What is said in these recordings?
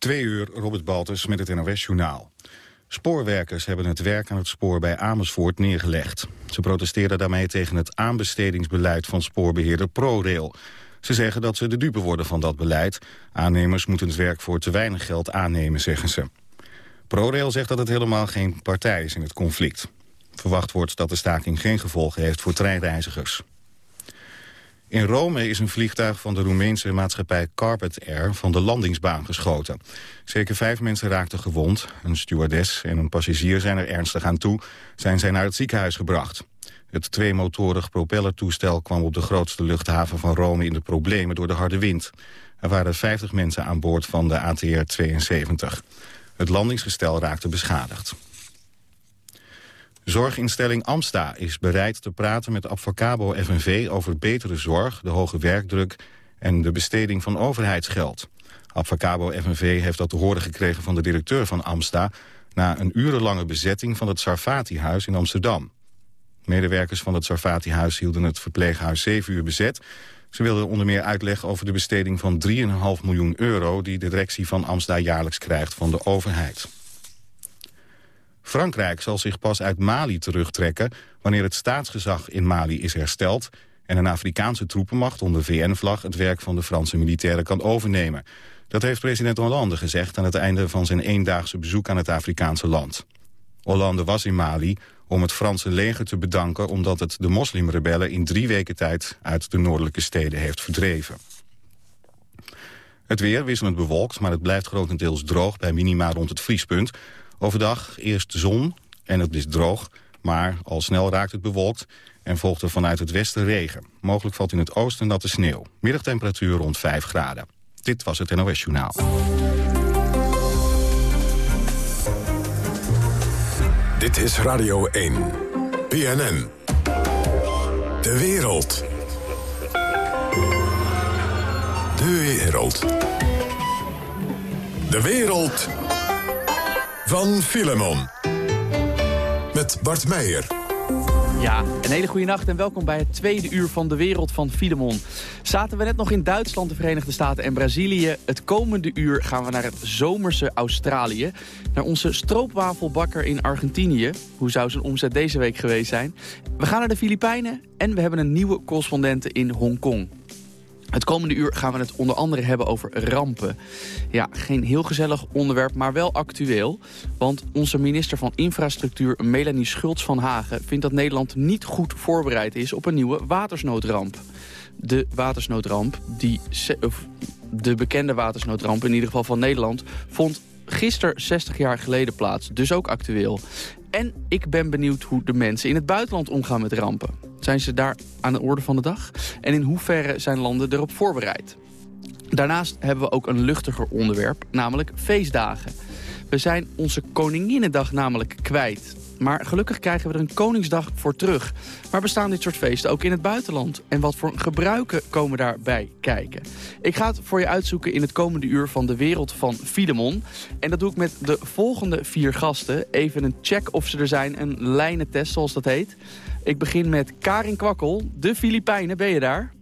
Twee uur, Robert Baltus met het NOS-journaal. Spoorwerkers hebben het werk aan het spoor bij Amersfoort neergelegd. Ze protesteren daarmee tegen het aanbestedingsbeleid van spoorbeheerder ProRail. Ze zeggen dat ze de dupe worden van dat beleid. Aannemers moeten het werk voor te weinig geld aannemen, zeggen ze. ProRail zegt dat het helemaal geen partij is in het conflict. Verwacht wordt dat de staking geen gevolgen heeft voor treinreizigers. In Rome is een vliegtuig van de Roemeense maatschappij Carpet Air van de landingsbaan geschoten. Zeker vijf mensen raakten gewond. Een stewardess en een passagier zijn er ernstig aan toe. Zijn zij naar het ziekenhuis gebracht. Het tweemotorig propellertoestel kwam op de grootste luchthaven van Rome in de problemen door de harde wind. Er waren 50 mensen aan boord van de ATR-72. Het landingsgestel raakte beschadigd. Zorginstelling Amsta is bereid te praten met Advocabo FNV over betere zorg, de hoge werkdruk en de besteding van overheidsgeld. Advocabo FNV heeft dat te horen gekregen van de directeur van Amsta na een urenlange bezetting van het Sarfati-huis in Amsterdam. Medewerkers van het Sarfati-huis hielden het verpleeghuis zeven uur bezet. Ze wilden onder meer uitleg over de besteding van 3,5 miljoen euro... die de directie van Amsta jaarlijks krijgt van de overheid. Frankrijk zal zich pas uit Mali terugtrekken... wanneer het staatsgezag in Mali is hersteld... en een Afrikaanse troepenmacht onder VN-vlag... het werk van de Franse militairen kan overnemen. Dat heeft president Hollande gezegd... aan het einde van zijn eendaagse bezoek aan het Afrikaanse land. Hollande was in Mali om het Franse leger te bedanken... omdat het de moslimrebellen in drie weken tijd... uit de noordelijke steden heeft verdreven. Het weer wisselend bewolkt, maar het blijft grotendeels droog... bij minima rond het vriespunt. Overdag eerst zon en het is droog, maar al snel raakt het bewolkt... en volgt er vanuit het westen regen. Mogelijk valt in het oosten natte sneeuw. Middagtemperatuur rond 5 graden. Dit was het NOS Journaal. Dit is Radio 1. BNN. De wereld. De wereld. De wereld van Filemon. Met Bart Meijer. Ja, een hele goede nacht en welkom bij het tweede uur van de wereld van Filemon. Zaten we net nog in Duitsland, de Verenigde Staten en Brazilië. Het komende uur gaan we naar het zomerse Australië. Naar onze stroopwafelbakker in Argentinië. Hoe zou zijn omzet deze week geweest zijn? We gaan naar de Filipijnen en we hebben een nieuwe correspondente in Hongkong. Het komende uur gaan we het onder andere hebben over rampen. Ja, geen heel gezellig onderwerp, maar wel actueel. Want onze minister van Infrastructuur, Melanie Schultz van Hagen... vindt dat Nederland niet goed voorbereid is op een nieuwe watersnoodramp. De watersnoodramp, die, de bekende watersnoodramp in ieder geval van Nederland... vond gisteren 60 jaar geleden plaats, dus ook actueel. En ik ben benieuwd hoe de mensen in het buitenland omgaan met rampen. Zijn ze daar aan de orde van de dag? En in hoeverre zijn landen erop voorbereid? Daarnaast hebben we ook een luchtiger onderwerp, namelijk feestdagen. We zijn onze Koninginnedag namelijk kwijt. Maar gelukkig krijgen we er een Koningsdag voor terug. Maar bestaan dit soort feesten ook in het buitenland? En wat voor gebruiken komen daarbij kijken? Ik ga het voor je uitzoeken in het komende uur van de wereld van Filemon. En dat doe ik met de volgende vier gasten. Even een check of ze er zijn, een lijnentest zoals dat heet. Ik begin met Karin Kwakkel, de Filipijnen. Ben je daar?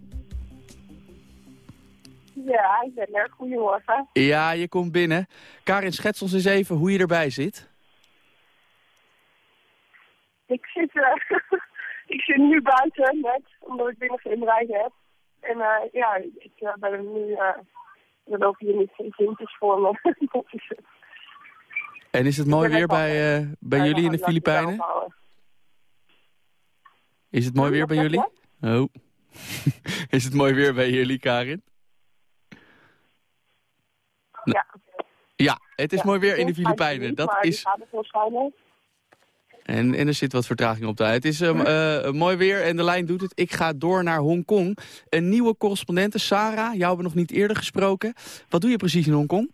Ja, ik ben er. Goedemorgen. Ja, je komt binnen. Karin, schets ons eens even hoe je erbij zit. Ik zit, uh, ik zit nu buiten net, omdat ik binnen geen bereik heb. En uh, ja, ik uh, ben nu, uh, er lopen hier niet geen kindjes voor me. en is het mooi weer bij, bij jullie in de Filipijnen? Is het mooi weer bij jullie? Oh. is het mooi weer bij jullie, Karin? Ja. Ja, het is mooi weer in de Filipijnen. Dat is... En, en er zit wat vertraging op de Het is um, uh, mooi weer en de lijn doet het. Ik ga door naar Hongkong. Een nieuwe correspondente, Sarah. Jou hebben we nog niet eerder gesproken. Wat doe je precies in Hongkong?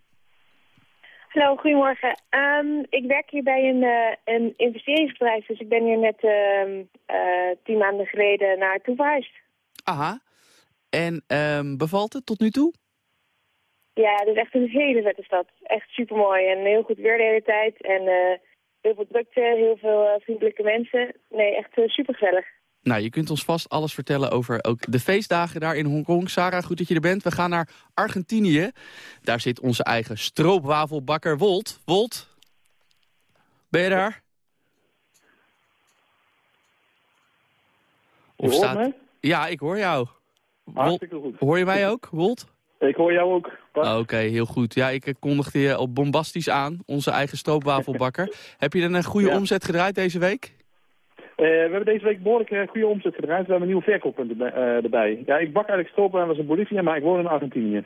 Hallo, goedemorgen. Um, ik werk hier bij een, uh, een investeringsbedrijf, dus ik ben hier net uh, uh, tien maanden geleden naartoe verhuisd. Aha. En um, bevalt het tot nu toe? Ja, het is echt een hele vette stad. Echt supermooi en heel goed weer de hele tijd. En heel veel drukte, heel veel vriendelijke mensen. Nee, echt gezellig. Nou, je kunt ons vast alles vertellen over ook de feestdagen daar in Hongkong. Sarah, goed dat je er bent. We gaan naar Argentinië. Daar zit onze eigen stroopwafelbakker Wolt. Wolt, ben je daar? Of staat... Ja, ik hoor jou. Hartstikke goed. Hoor je mij ook, Wolt? Ik hoor jou ook. Oké, heel goed. Ja, ik kondigde je op bombastisch aan, onze eigen stroopwafelbakker. Heb je een goede omzet gedraaid deze week? Uh, we hebben deze week behoorlijk uh, goede omzet gedraaid. We hebben een nieuwe verkooppunt uh, erbij. Ja, ik bak eigenlijk stroopwafels in Bolivia, maar ik woon in Argentinië.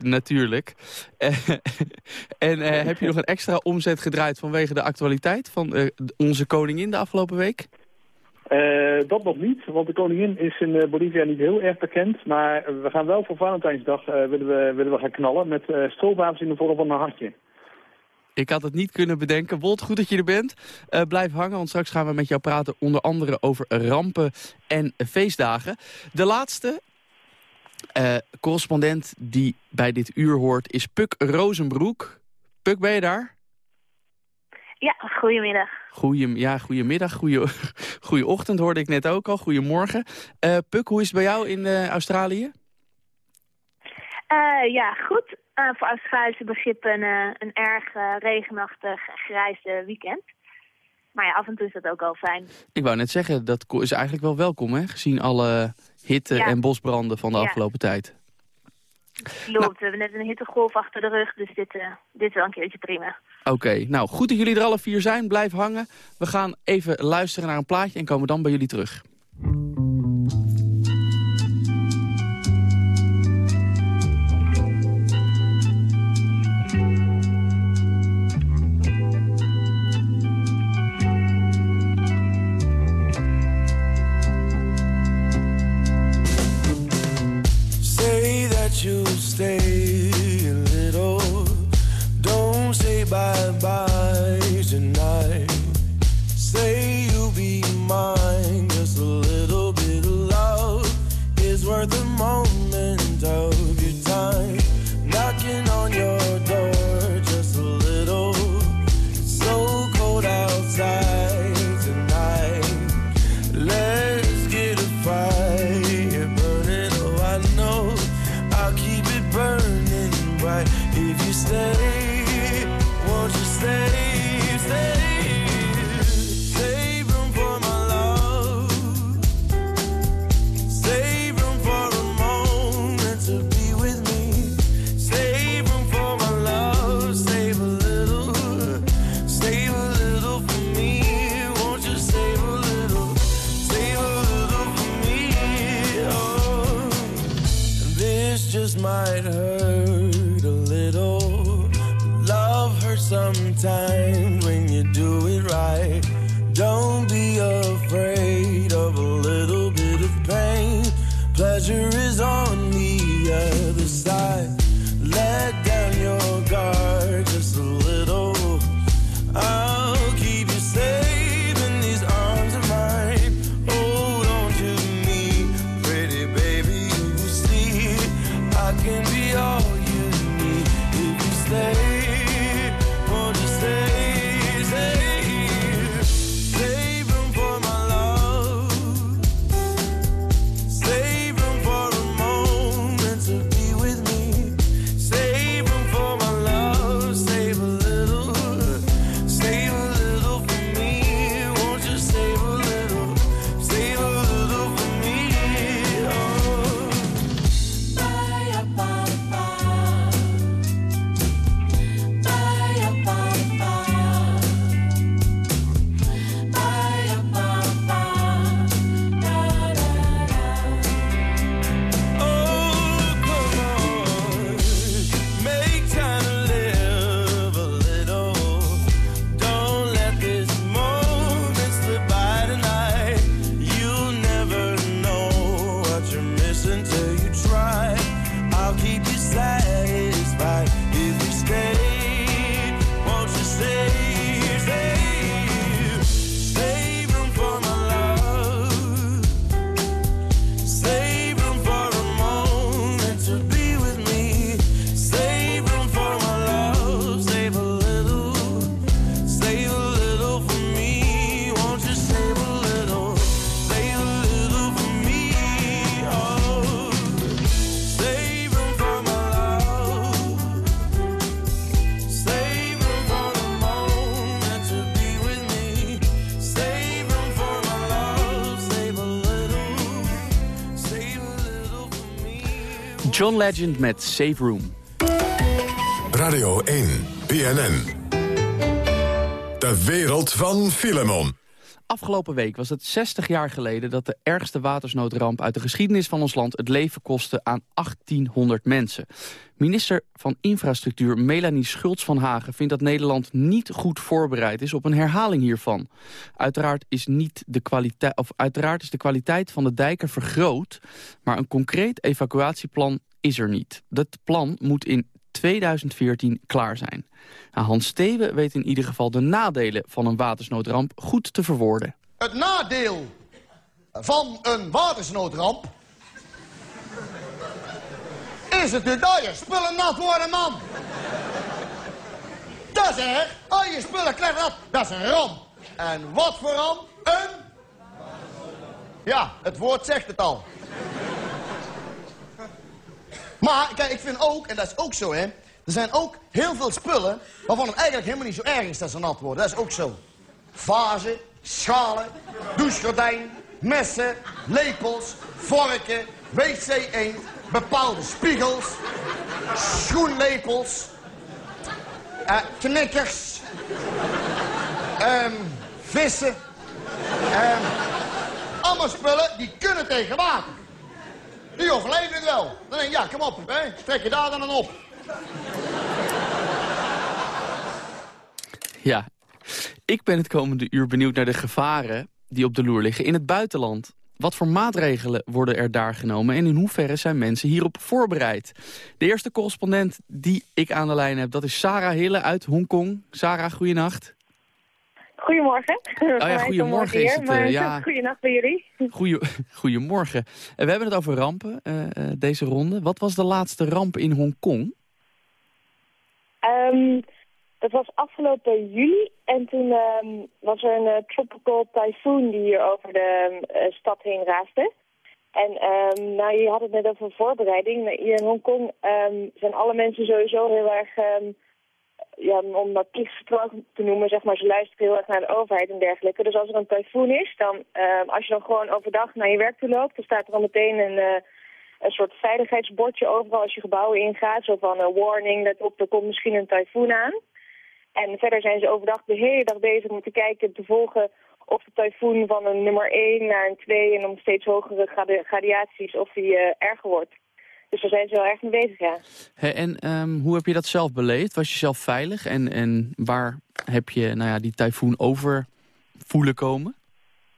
natuurlijk. en heb je nog een extra omzet gedraaid vanwege de actualiteit van onze koningin de afgelopen week? dat nog niet, want de koningin is in Bolivia niet heel erg bekend. Maar we gaan wel voor Valentijnsdag willen, we, willen we gaan knallen met stroopwafels in de vorm van een hartje. Ik had het niet kunnen bedenken. Wolt, goed dat je er bent. Uh, blijf hangen, want straks gaan we met jou praten... onder andere over rampen en feestdagen. De laatste uh, correspondent die bij dit uur hoort is Puk Rozenbroek. Puk, ben je daar? Ja, goedemiddag. Goeie, ja, goedemiddag, goeie, goeie ochtend hoorde ik net ook al. Goedemorgen. Uh, Puk, hoe is het bij jou in Australië? ja, goed. Uh, voor Australische begrippen uh, een erg uh, regenachtig, grijze weekend. Maar ja, af en toe is dat ook wel fijn. Ik wou net zeggen, dat is eigenlijk wel welkom, hè? Gezien alle hitte en bosbranden van de ja. afgelopen tijd. Klopt, nou. we hebben net een hittegolf achter de rug, dus dit, dit is wel een keertje prima. Oké, okay. nou goed dat jullie er alle vier zijn. Blijf hangen. We gaan even luisteren naar een plaatje en komen dan bij jullie terug. You stay? John Legend met Safe Room. Radio 1, BNN. De wereld van Filemon. Afgelopen week was het 60 jaar geleden dat de ergste watersnoodramp uit de geschiedenis van ons land het leven kostte aan 1800 mensen. Minister van Infrastructuur Melanie Schultz van Hagen vindt dat Nederland niet goed voorbereid is op een herhaling hiervan. Uiteraard is, niet de kwaliteit, of uiteraard is de kwaliteit van de dijken vergroot, maar een concreet evacuatieplan is er niet. Dat plan moet in 2014 klaar zijn. Nou, Hans Steven weet in ieder geval de nadelen van een watersnoodramp goed te verwoorden. Het nadeel van een watersnoodramp is natuurlijk dat je spullen nat worden, man. Dat is echt. Al je spullen klein nat, dat is een ramp. En wat voor ramp? Een... Ja, het woord zegt het al. Maar, kijk, ik vind ook, en dat is ook zo, hè. Er zijn ook heel veel spullen waarvan het eigenlijk helemaal niet zo erg is dat ze nat worden. Dat is ook zo. Vazen, schalen, douchegordijn, messen, lepels, vorken, wc-eend, bepaalde spiegels, schoenlepels, uh, knikkers, um, vissen. Um, allemaal spullen die kunnen tegen water. Die overleven het wel. Dan ja, kom op, hè. trek je daar dan op. Ja, ik ben het komende uur benieuwd naar de gevaren die op de loer liggen in het buitenland. Wat voor maatregelen worden er daar genomen en in hoeverre zijn mensen hierop voorbereid? De eerste correspondent die ik aan de lijn heb, dat is Sarah Hille uit Hongkong. Sarah, goeienacht. Goedemorgen. Oh ja, goedemorgen is het. Hier, uh, ja. Goedenacht bij jullie. Goeie, goedemorgen. En we hebben het over rampen, uh, uh, deze ronde. Wat was de laatste ramp in Hongkong? Um, dat was afgelopen juli en toen um, was er een tropical typhoon die hier over de stad heen raasde. En um, nou, je had het net over voorbereiding. Hier in Hongkong zijn alle mensen sowieso heel erg ja, om dat plichtsgetrouw te noemen, zeg maar, ze luisteren heel erg naar de overheid en dergelijke. Dus als er een tyfoon is, dan, uh, als je dan gewoon overdag naar je werk toe loopt, dan staat er al meteen een, uh, een soort veiligheidsbordje overal als je gebouwen ingaat. Zo van een warning, let op, er komt misschien een tyfoon aan. En verder zijn ze overdag de hele dag bezig om te kijken, te volgen of de tyfoon van een nummer 1 naar een 2 en om steeds hogere gradiaties, of die uh, erger wordt. Dus daar zijn ze wel erg mee bezig, ja. en um, hoe heb je dat zelf beleefd? Was je zelf veilig? En, en waar heb je nou ja, die tyfoon over voelen komen?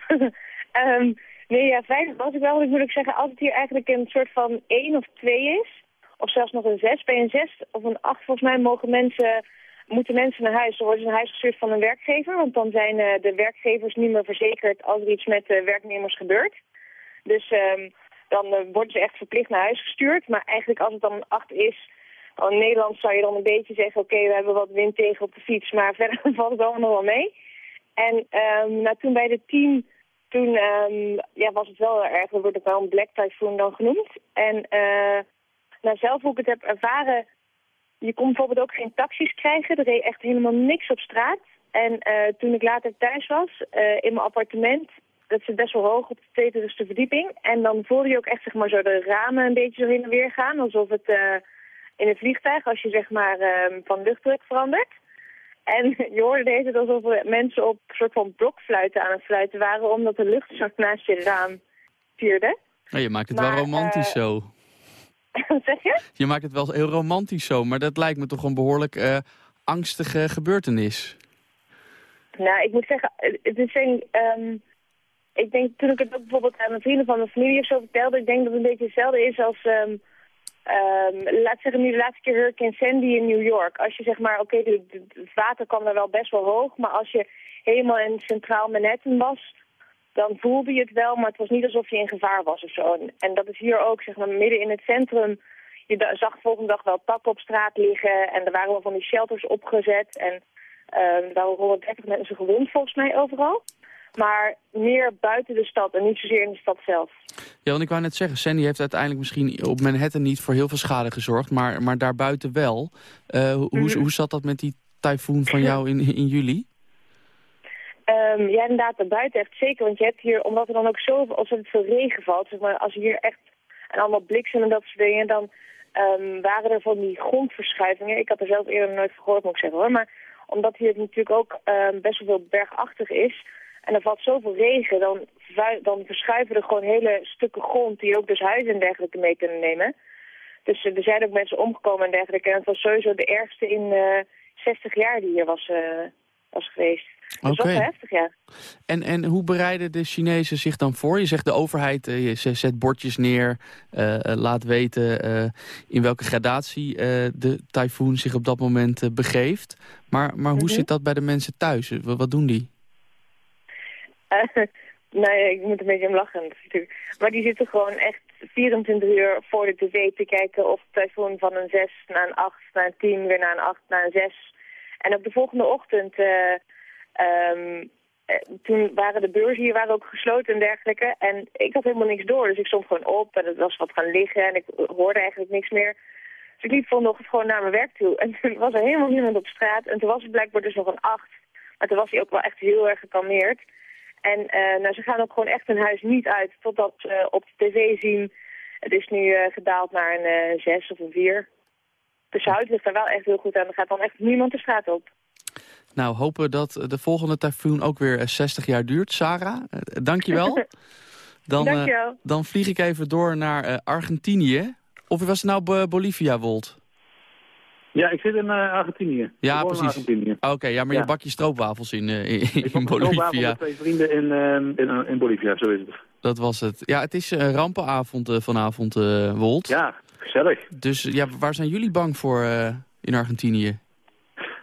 um, nee, ja, veilig was ik wel. Ik moet ook zeggen, als het hier eigenlijk een soort van 1 of 2 is... of zelfs nog een 6, bij een 6 of een 8 volgens mij mogen mensen... Moeten mensen naar huis, dan worden ze naar huis gestuurd van een werkgever. Want dan zijn uh, de werkgevers niet meer verzekerd als er iets met de werknemers gebeurt. Dus um, dan uh, worden ze echt verplicht naar huis gestuurd. Maar eigenlijk als het dan acht is, in Nederland zou je dan een beetje zeggen... oké, we hebben wat wind tegen op de fiets, maar verder valt het allemaal nog wel mee. En um, nou, toen bij de team, toen um, ja, was het wel erg, er wordt het wel een black typhoon dan genoemd. En uh, nou, zelf hoe ik het heb ervaren, je kon bijvoorbeeld ook geen taxis krijgen. Er reed echt helemaal niks op straat. En uh, toen ik later thuis was, in mijn appartement, dat zit best wel hoog op de tweede verdieping. En dan voelde je ook echt zeg maar, zo de ramen een beetje zo heen en weer gaan. Alsof het uh, in een vliegtuig, als je zeg maar uh, van luchtdruk verandert. En je hoorde deze alsof mensen op een soort van blokfluiten aan het fluiten waren... omdat de lucht zo naast je raam vierde. Oh, je maakt het maar, wel romantisch uh, zo. Wat zeg je? Je maakt het wel heel romantisch zo, maar dat lijkt me toch een behoorlijk uh, angstige gebeurtenis. Nou, ik moet zeggen, het is een... Um, ik denk, toen ik het ook bijvoorbeeld aan mijn vrienden van mijn familie of zo vertelde, ik denk dat het een beetje hetzelfde is als, um, um, laat zeggen nu de laatste keer Hurricane Sandy in New York. Als je zeg maar, oké, het water kwam daar wel best wel hoog, maar als je helemaal in centraal Manhattan was, dan voelde je het wel, maar het was niet alsof je in gevaar was of zo. En, dat is hier ook, zeg maar, midden in het centrum. Je zag volgende dag wel takken op straat liggen en er waren wel van die shelters opgezet en um, er waren 130 mensen gewond volgens mij overal maar meer buiten de stad en niet zozeer in de stad zelf. Ja, want ik wou net zeggen, Sandy heeft uiteindelijk misschien op Manhattan niet voor heel veel schade gezorgd, maar, maar daarbuiten wel. Uh, hoe, mm -hmm. hoe zat dat met die tyfoon van jou in, in juli? Um, ja, inderdaad, daarbuiten echt zeker. Want je hebt hier, omdat er dan ook zo ontzettend veel regen valt, zeg maar, als hier echt en allemaal bliksem en dat soort dingen, dan ehm, waren er van die grondverschuivingen. Ik had er zelf eerder nooit van gehoord, moet ik zeggen hoor. Maar omdat hier natuurlijk ook ehm, best wel veel bergachtig is... en er valt zoveel regen, dan, dan verschuiven er gewoon hele stukken grond... die ook dus huizen en dergelijke mee kunnen nemen. Dus eh, er zijn ook mensen omgekomen en dergelijke. En het was sowieso de ergste in eh 60 jaar die hier was, eh, was geweest. Dus dat was wel heftig, ja. En, en hoe bereiden de Chinezen zich dan voor? Je zegt de overheid je zet bordjes neer, laat weten in welke gradatie de tyfoon zich op dat moment begeeft. Maar, maar hoe Mhm. zit dat bij de mensen thuis? Wat, wat doen die? Nou ik moet een beetje om lachen natuurlijk. Maar die zitten gewoon echt 24 uur voor de tv te kijken of het van een 6 naar een 8, naar een 10, weer naar een 8, naar een 6. En op de volgende ochtend, eh, ehm, eh, toen waren de beurzen hier waren ook gesloten en dergelijke. En ik had helemaal niks door, dus ik stond gewoon op en het was wat gaan liggen en ik hoorde eigenlijk niks meer. Dus ik liep volgende ochtend gewoon naar mijn werk toe. En toen was er helemaal niemand op straat. En toen was het blijkbaar dus nog een 8. Maar toen was hij ook wel echt heel erg gekalmeerd. En eh, nou, ze gaan ook gewoon echt hun huis niet uit totdat ze op de tv zien... het is nu eh, gedaald naar een 6 of een 4. Dus Zuid ligt daar wel echt heel goed aan. Er gaat dan echt niemand de straat op. Nou, hopen dat de volgende tyfoon ook weer eh, 60 jaar duurt. Sarah, eh, dankjewel. Dan, eh, Dankjewel. dan vlieg ik even door naar eh, Argentinië. Of was het nou Bo- Bolivia, Wolt? Ja, ik zit in eh, Argentinië. Ja, Ik precies. Argentinië. Oké, ja, maar je bak je stroopwafels in, eh, in, Ik in Bolivia. met twee vrienden in, eh, in, in Bolivia, zo is het. Dat was het. Ja, het is een rampenavond vanavond, Wolt. Ja, gezellig. Dus ja, waar zijn jullie bang voor in Argentinië?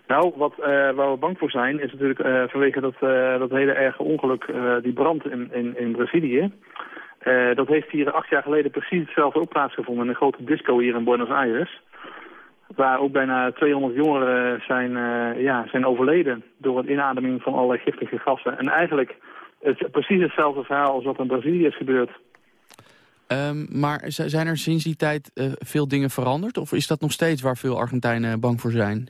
Nou, wat, waar we bang voor zijn is natuurlijk vanwege dat, dat hele erge ongeluk, die brand in, in, in Brazilië. Dat heeft hier acht jaar geleden precies hetzelfde ook plaatsgevonden in een grote disco hier in Buenos Aires. Waar ook bijna 200 jongeren zijn, eh, ja, zijn overleden door het inademing van allerlei giftige gassen. En eigenlijk het precies hetzelfde verhaal als wat in Brazilië is gebeurd. Ehm, maar zijn er sinds die tijd eh, veel dingen veranderd? Of is dat nog steeds waar veel Argentijnen bang voor zijn?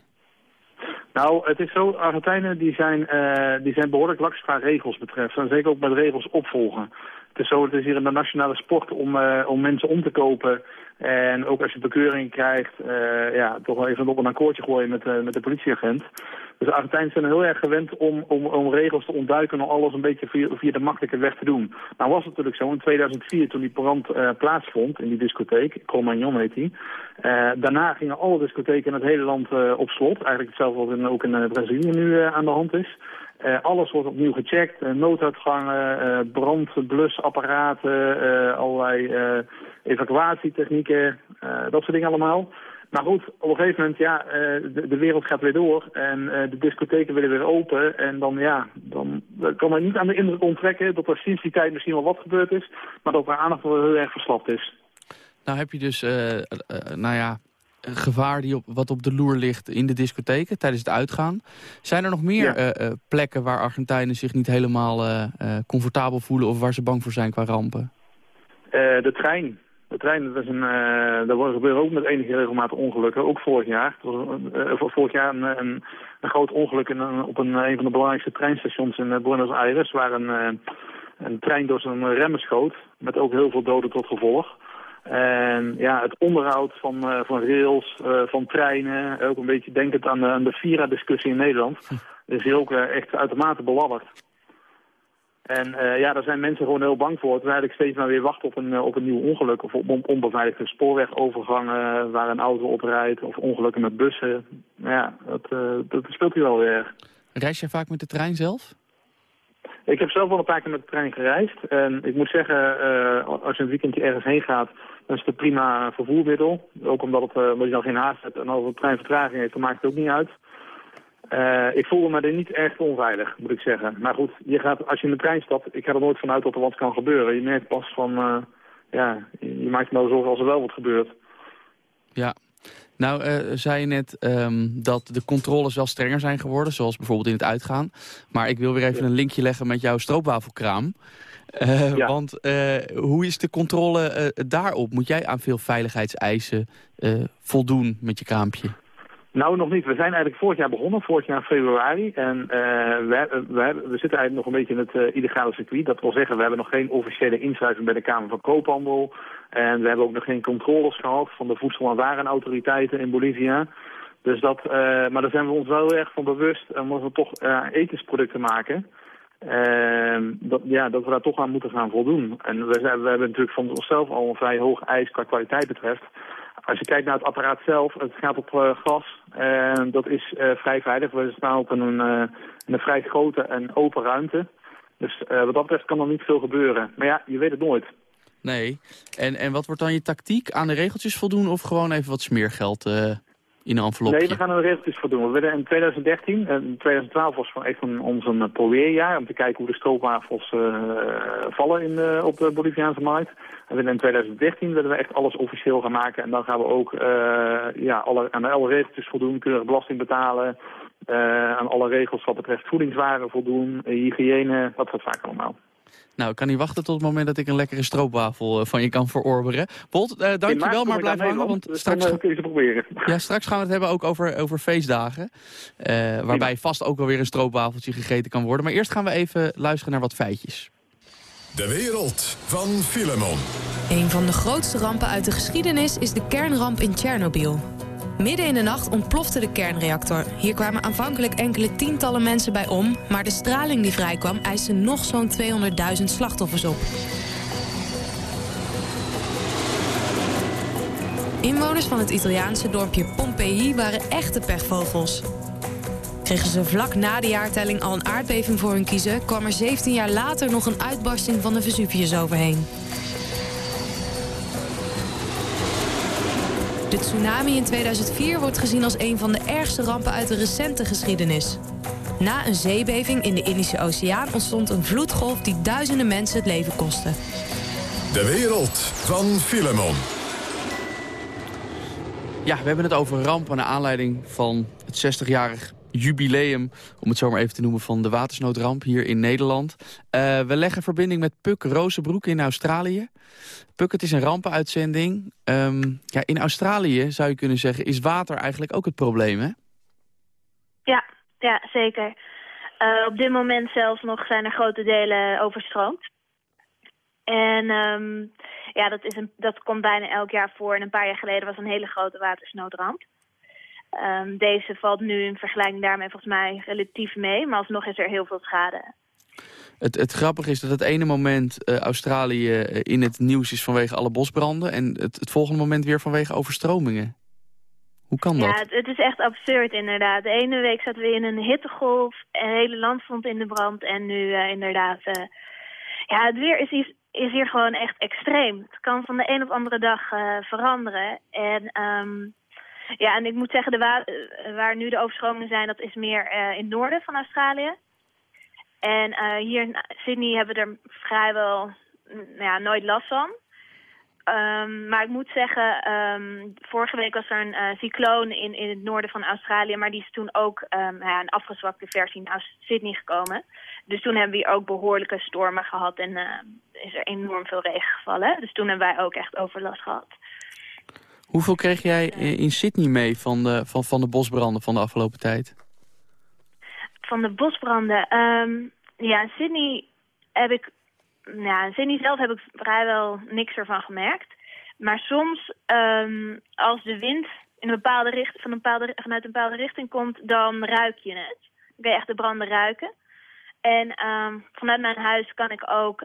Nou, het is zo, Argentijnen die zijn, eh, die zijn behoorlijk laks qua regels betreft. En zeker ook met regels opvolgen. Het is zo, het hier een nationale sport om, eh, om mensen om te kopen. En ook als je bekeuring krijgt, eh, ja, toch wel even op een akkoordje gooien met, eh, met de politieagent. Dus de Argentijnen zijn heel erg gewend om, om, om regels te ontduiken en om alles een beetje via, de makkelijke weg te doen. Nou was het natuurlijk zo, in 2004 toen die brand plaatsvond in die discotheek, Colmagnon heet die. daarna gingen alle discotheken in het hele land op slot. Eigenlijk hetzelfde wat in, ook in Brazilië nu aan de hand is. Eh, alles wordt opnieuw gecheckt. eh, nooduitgangen, blusapparaten, eh, allerlei eh, evacuatietechnieken, dat soort dingen allemaal. Maar goed, op een gegeven moment, ja, de, wereld gaat weer door en de discotheken willen weer open. En dan, ja, dan kan men niet aan de indruk onttrekken dat er sinds die tijd misschien wel wat gebeurd is, maar dat er aandacht wel heel erg verslapt is. Nou heb je dus, nou ja, gevaar die op, wat op de loer ligt in de discotheken tijdens het uitgaan. Zijn er nog meer Ja. eh, eh, plekken waar Argentijnen zich niet helemaal eh, comfortabel voelen of waar ze bang voor zijn qua rampen? De trein. De trein, dat is een, daar gebeuren ook met enige regelmaat ongelukken. Ook vorig jaar. Vorig jaar een, een, een groot ongeluk in op een, een van de belangrijkste treinstations in Buenos Aires. Waar een, een trein door zijn remmen schoot. Met ook heel veel doden tot gevolg. En ja, het onderhoud van, eh, van rails, eh, van treinen, ook een beetje denkend aan de, aan de Vira-discussie in Nederland, is hier ook eh, echt uitermate belabberd. En ja, daar zijn mensen gewoon heel bang voor. Is eigenlijk steeds maar weer wachten op een, op een nieuw ongeluk. Of op on- onbeveiligde spoorwegovergangen waar een auto op rijdt. Of ongelukken met bussen. Nou Ja, dat, dat speelt hier wel weer. Reis jij vaak met de trein zelf? Ik heb zelf wel een paar keer met de trein gereisd. En ik moet zeggen, als je een weekendje ergens heen gaat, dan is een prima vervoermiddel. Ook omdat, het, eh, omdat je dan geen haast hebt. En als de trein vertraging heeft, dan maakt het ook niet uit. Eh, ik voelde me er niet echt onveilig, moet ik zeggen. Maar goed, je gaat, als je in de trein stapt, ik ga er nooit vanuit dat er wat kan gebeuren. Je merkt pas van, eh, ja, je maakt je nou zorgen als er wel wat gebeurt. Ja. Nou, eh, zei je net ehm, dat de controles wel strenger zijn geworden, zoals bijvoorbeeld in het uitgaan. Maar ik wil weer even een linkje leggen met jouw stroopwafelkraam. Eh, Ja. Want eh, hoe is de controle daarop? Moet jij aan veel veiligheidseisen voldoen met je kraampje? Nou, nog niet. We zijn eigenlijk vorig jaar begonnen, vorig jaar februari. En we, we, we zitten eigenlijk nog een beetje in het eh, illegale circuit. Dat wil zeggen, we hebben nog geen officiële inschrijving bij de Kamer van Koophandel. En we hebben ook nog geen controles gehad van de voedsel- en warenautoriteiten in Bolivia. Dus dat, uh, maar daar zijn we ons wel erg van bewust, omdat we toch uh, etensproducten maken. Uh, dat, ja, dat we daar toch aan moeten gaan voldoen. En we, zijn, we hebben natuurlijk van onszelf al een vrij hoog eis qua kwaliteit betreft. Als je kijkt naar het apparaat zelf, het gaat op gas. Dat is vrij veilig. We staan op een, in een vrij grote en open ruimte. Dus wat dat betreft kan er niet veel gebeuren. Maar ja, je weet het nooit. Nee. En, en wat wordt dan je tactiek? Aan de regeltjes voldoen of gewoon even wat smeergeld in een envelopje? Nee, we gaan er regeltjes voor doen. We willen in 2013, en 2012 was van echt een, ons een probeerjaar... om te kijken hoe de stroopwafels vallen in de, op de Boliviaanse markt. En in 2013 willen we echt alles officieel gaan maken. En dan gaan we ook ja, alle, aan alle regeltjes voldoen, keurig belasting betalen. Aan alle regels wat betreft voedingswaren voldoen, hygiëne, dat soort zaken allemaal. Nou, ik kan niet wachten tot het moment dat ik een lekkere stroopwafel van je kan verorberen. Bolt, uh, dankjewel, maar blijf hangen, want dus straks, dan, kun je ze proberen. Ja, straks gaan we het hebben ook over, over feestdagen. Uh, waarbij vast ook alweer een stroopwafeltje gegeten kan worden. Maar eerst gaan we even luisteren naar wat feitjes. De wereld van Filemon. Een van de grootste rampen uit de geschiedenis is de kernramp in Tsjernobyl. Midden in de nacht ontplofte de kernreactor. Hier kwamen aanvankelijk enkele tientallen mensen bij om... maar de straling die vrijkwam eiste nog zo'n 200.000 slachtoffers op. Inwoners van het Italiaanse dorpje Pompeii waren echte pechvogels. Kregen ze vlak na de jaartelling al een aardbeving voor hun kiezen... kwam er 17 jaar later nog een uitbarsting van de Vesuvius overheen. De tsunami in 2004 wordt gezien als een van de ergste rampen uit de recente geschiedenis. Na een zeebeving in de Indische Oceaan ontstond een vloedgolf die duizenden mensen het leven kostte. De wereld van Filemon. Ja, we hebben het over rampen naar aanleiding van het 60-jarig jubileum, om het zo maar even te noemen, van de watersnoodramp hier in Nederland. Uh, we leggen verbinding met Puk Rozenbroek in Australië. Puk, het is een rampenuitzending. Um, ja, in Australië, zou je kunnen zeggen, is water eigenlijk ook het probleem, hè? Ja, ja zeker. Uh, op dit moment zelfs nog zijn er grote delen overstroomd. En um, ja, dat, is een, dat komt bijna elk jaar voor. En een paar jaar geleden was een hele grote watersnoodramp. Um, deze valt nu in vergelijking daarmee volgens mij relatief mee. Maar alsnog is er heel veel schade. Het, het grappige is dat het ene moment uh, Australië in het nieuws is vanwege alle bosbranden... en het, het volgende moment weer vanwege overstromingen. Hoe kan dat? Ja, het, het, is echt absurd inderdaad. De ene week zaten we in een hittegolf, het hele land stond in de brand... en nu uh, inderdaad... Uh, ja, het weer is hier, is hier gewoon echt extreem. Het kan van de een op andere dag veranderen. En... Um, ja, en ik moet zeggen, de wa waar nu de overstromingen zijn, dat is meer uh, in het noorden van Australië. En uh, hier in Sydney hebben we er vrijwel nou ja, nooit last van. Um, maar ik moet zeggen, um, vorige week was er een uh, cycloon in, in het noorden van Australië. Maar die is toen ook um, nou ja, een afgezwakte versie naar Sydney gekomen. Dus toen hebben we hier ook behoorlijke stormen gehad en is er enorm veel regen gevallen. Dus toen hebben wij ook echt overlast gehad. Hoeveel kreeg jij in Sydney mee van de, van, van de bosbranden van de afgelopen tijd? Van de bosbranden? Um, ja, in Sydney heb ik... Ja, in Sydney zelf heb ik vrijwel niks ervan gemerkt. Maar soms, um, als de wind in een bepaalde richt, van een bepaalde, vanuit een bepaalde richting komt, dan ruik je het. Dan kun je echt de branden ruiken. En um, vanuit mijn huis kan ik ook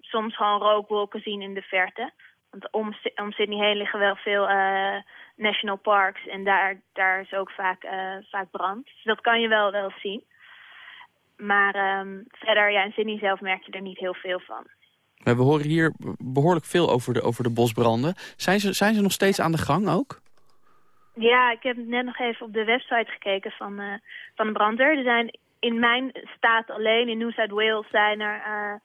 soms gewoon rookwolken zien in de verte. Want om, om Sydney heen liggen wel veel uh, national parks en daar, daar is ook vaak, uh, vaak brand. Dus dat kan je wel, wel zien. Maar um, verder, ja, in Sydney zelf merk je er niet heel veel van. We horen hier behoorlijk veel over de, over de bosbranden. Zijn ze, zijn ze nog steeds aan de gang ook? Ja, ik heb net nog even op de website gekeken van, uh, van de brandweer. Er zijn in mijn staat alleen, in New South Wales, zijn er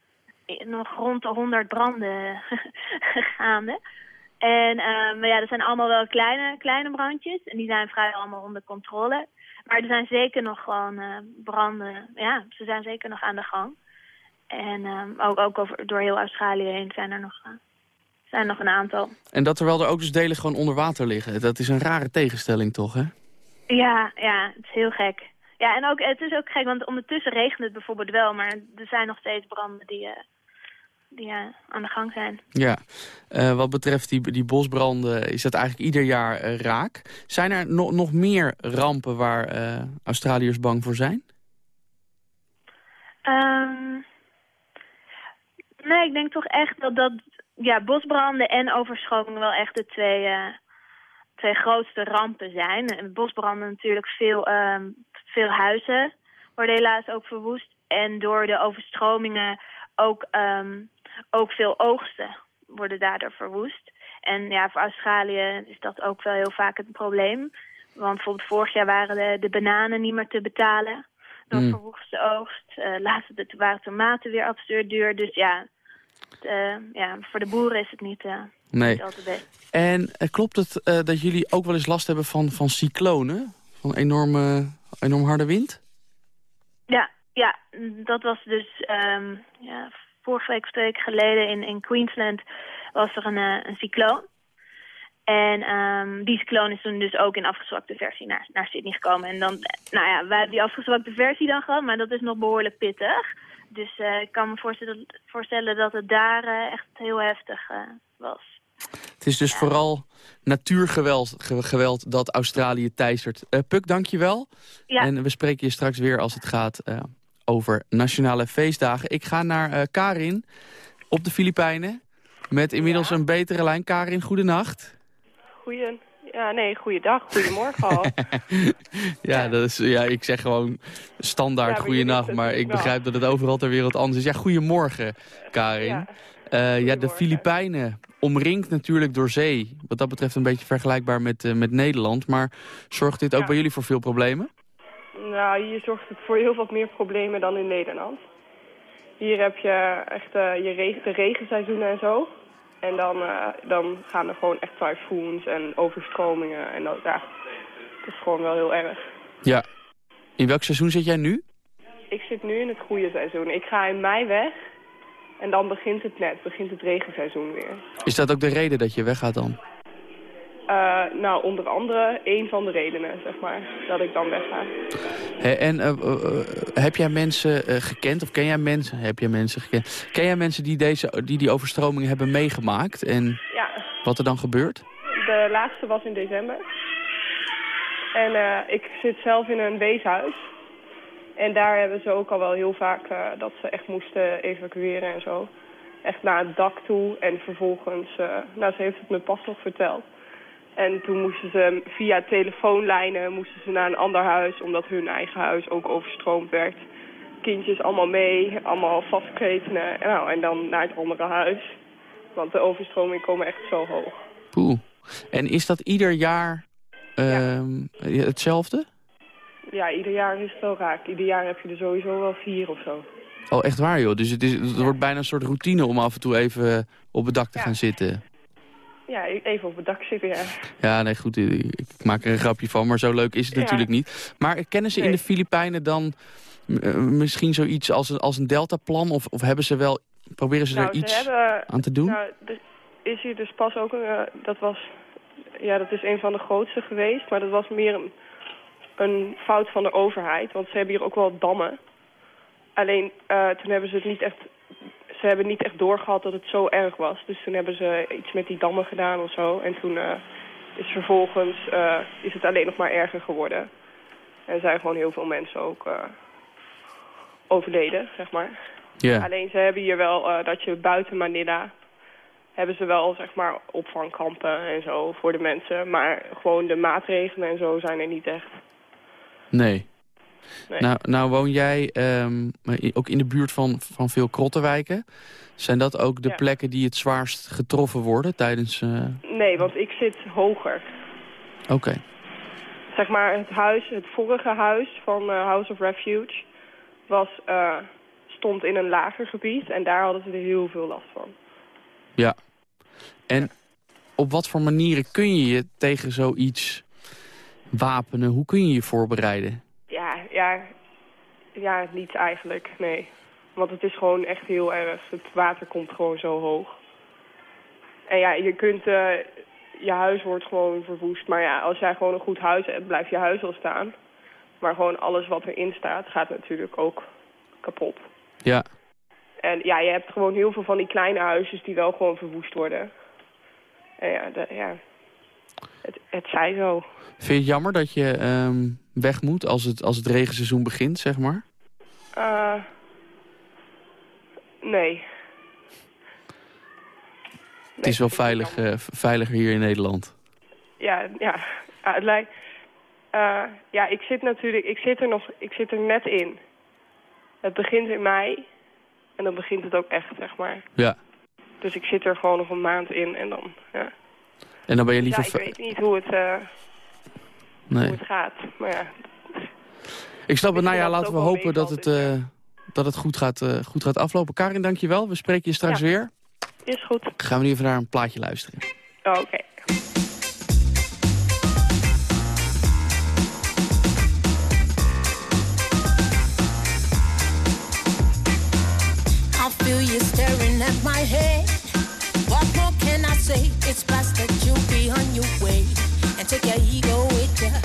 nog rond de 100 branden gaande. En um, ja, er zijn allemaal wel kleine, kleine brandjes. En die zijn vrij allemaal onder controle. Maar er zijn zeker nog gewoon uh, branden. Ja, ze zijn zeker nog aan de gang. En um, ook, ook over, door heel Australië heen zijn er nog, uh, zijn nog een aantal. En dat terwijl er ook dus delen gewoon onder water liggen. Dat is een rare tegenstelling toch, hè? Ja, ja, het is heel gek. Ja, en ook, het is ook gek, want ondertussen regent het bijvoorbeeld wel. Maar er zijn nog steeds branden die... Die uh, aan de gang zijn. Ja, uh, wat betreft die, die bosbranden is dat eigenlijk ieder jaar uh, raak. Zijn er no nog meer rampen waar Australiërs bang voor zijn? Um, nee, ik denk toch echt dat, dat ja, bosbranden en overstromingen wel echt de twee, twee grootste rampen zijn. Bosbranden natuurlijk veel, um, veel huizen worden helaas ook verwoest. En door de overstromingen ook, um, ook veel oogsten worden daardoor verwoest. En ja, voor Australië is dat ook wel heel vaak het probleem. Want bijvoorbeeld vorig jaar waren de, de bananen niet meer te betalen door mm. verwoeste oogst. Uh, laatst de, waren tomaten weer absurd duur. Dus ja, uh, ja, voor de boeren is het niet, uh, nee. niet best. En klopt het dat jullie ook wel eens last hebben van, van cyclonen? Van enorme, enorm harde wind? Ja, ja, dat was dus um, ja, vorige week of twee weken geleden in, in Queensland was er een, uh, een cycloon. En um, die cycloon is toen dus ook in afgezwakte versie naar, naar Sydney gekomen. En dan, nou ja, wij hebben die afgezwakte versie dan gehad, maar dat is nog behoorlijk pittig. Dus uh, ik kan me voorstellen, voorstellen dat het daar uh, echt heel heftig was. Het is dus ja. vooral natuurgeweld geweld dat Australië teistert. Puk, dank je wel. Ja. En we spreken je straks weer als het gaat over nationale feestdagen. Ik ga naar uh, Karin op de Filipijnen met inmiddels ja. een betere lijn. Karin, goedenacht. Goeien. Ja, nee, goeiedag, goedemorgen al. ja, dat is, ja, ik zeg gewoon standaard Ja, maar goeienacht, maar ik wel. begrijp dat het overal ter wereld anders is. Ja, goedemorgen, Karin. Ja. Eh, ja, de Filipijnen omringd natuurlijk door zee. Wat dat betreft een beetje vergelijkbaar met, eh, met Nederland. Maar zorgt dit ook Ja. bij jullie voor veel problemen? Nou, hier zorgt het voor heel wat meer problemen dan in Nederland. Hier heb je echt eh, je regen, de regenseizoenen en zo. En dan, eh, dan gaan er gewoon echt tyfoons en overstromingen. En dat, ja, dat is gewoon wel heel erg. Ja. In welk seizoen zit jij nu? Ik zit nu in het goede seizoen. Ik ga in mei weg. En dan begint het net, begint het regenseizoen weer. Is dat ook de reden dat je weggaat dan? Eh, nou, onder andere één van de redenen, zeg maar, dat ik dan wegga. Hè, en eh, eh, heb jij mensen gekend, of ken jij mensen, heb jij mensen gekend? Ken jij mensen die deze, die, die overstromingen hebben meegemaakt? En Ja, wat er dan gebeurt? de laatste was in december. En ik zit zelf in een weeshuis. En daar hebben ze ook al wel heel vaak dat ze echt moesten evacueren en zo. Echt naar het dak toe en vervolgens... nou, ze heeft het me pas nog verteld. En toen moesten ze via telefoonlijnen moesten ze naar een ander huis... omdat hun eigen huis ook overstroomd werd. Kindjes allemaal mee, allemaal vastketenen. En, nou, en dan naar het andere huis. Want de overstromingen komen echt zo hoog. Poeh. En is dat ieder jaar ehm, hetzelfde? Ja, ieder jaar is het wel raak. Ieder jaar heb je er sowieso wel vier of zo. Oh, echt waar joh. Dus het, is, het wordt bijna een soort routine om af en toe even op het dak te Ja. gaan zitten. Ja, even op het dak zitten, ja. Ja, nee, goed. Ik maak er een grapje van, maar zo leuk is het Ja. natuurlijk niet. Maar kennen ze in de Filipijnen dan eh, misschien zoiets als een, als een deltaplan? Of, of hebben ze wel, proberen ze nou, er iets hebben, aan te doen? Nou, er is hier dus pas ook een, eh, dat was, ja, dat is een van de grootste geweest, maar dat was meer een, een fout van de overheid, want ze hebben hier ook wel dammen. Alleen, eh, toen hebben ze het niet echt, ze hebben niet echt doorgehad dat het zo erg was. Dus toen hebben ze iets met die dammen gedaan of zo. En toen eh, is vervolgens, eh, is het alleen nog maar erger geworden. En zijn gewoon heel veel mensen ook eh, overleden, zeg maar. Ja. Alleen ze hebben hier wel dat je buiten Manila hebben ze wel zeg maar opvangkampen en zo voor de mensen. Maar gewoon de maatregelen en zo zijn er niet echt. Nee. Nee. Nou, nou woon jij ehm, ook in de buurt van, van veel krottenwijken. Zijn dat ook de Ja. plekken die het zwaarst getroffen worden tijdens... eh, Nee, want ik zit hoger. Oké. Zeg maar het huis, het vorige huis van eh, House of Refuge was, eh, stond in een lager gebied en daar hadden ze er heel veel last van. Ja. En op wat voor manieren kun je je tegen zoiets wapenen? Hoe kun je je voorbereiden? Ja, ja, niet eigenlijk, nee. Want het is gewoon echt heel erg. Het water komt gewoon zo hoog. En ja, je kunt, eh, je huis wordt gewoon verwoest. Maar ja, als jij gewoon een goed huis hebt, blijft je huis wel staan. Maar gewoon alles wat erin staat, gaat natuurlijk ook kapot. Ja. En ja, je hebt gewoon heel veel van die kleine huisjes die wel gewoon verwoest worden. En ja, de, ja het, het zij zo. Vind je het jammer dat je ehm, weg moet als het, als het regenseizoen begint, zeg maar? Uh, nee. Het is wel veilig, uh, veiliger hier in Nederland. Ja, ja. het lijkt... Uh, ja, ik zit natuurlijk... Ik zit, er nog, ik zit er net in. Het begint in mei. En dan begint het ook echt, zeg maar. Ja. Dus ik zit er gewoon nog een maand in en dan... Ja. En dan ben je liever... Ja, ik weet niet hoe het, nee. hoe het gaat. Maar ja. Ik snap het. Nou ja, laten we hopen dat het, uh, dat het goed, gaat, uh, goed gaat aflopen. Karin, dankjewel. We spreken je straks ja. weer. Is goed. Gaan we nu even naar een plaatje luisteren. Oh, Oké. Okay. I feel you staring at my head. What more can I say? It's best that you be on your way and take your ego with you.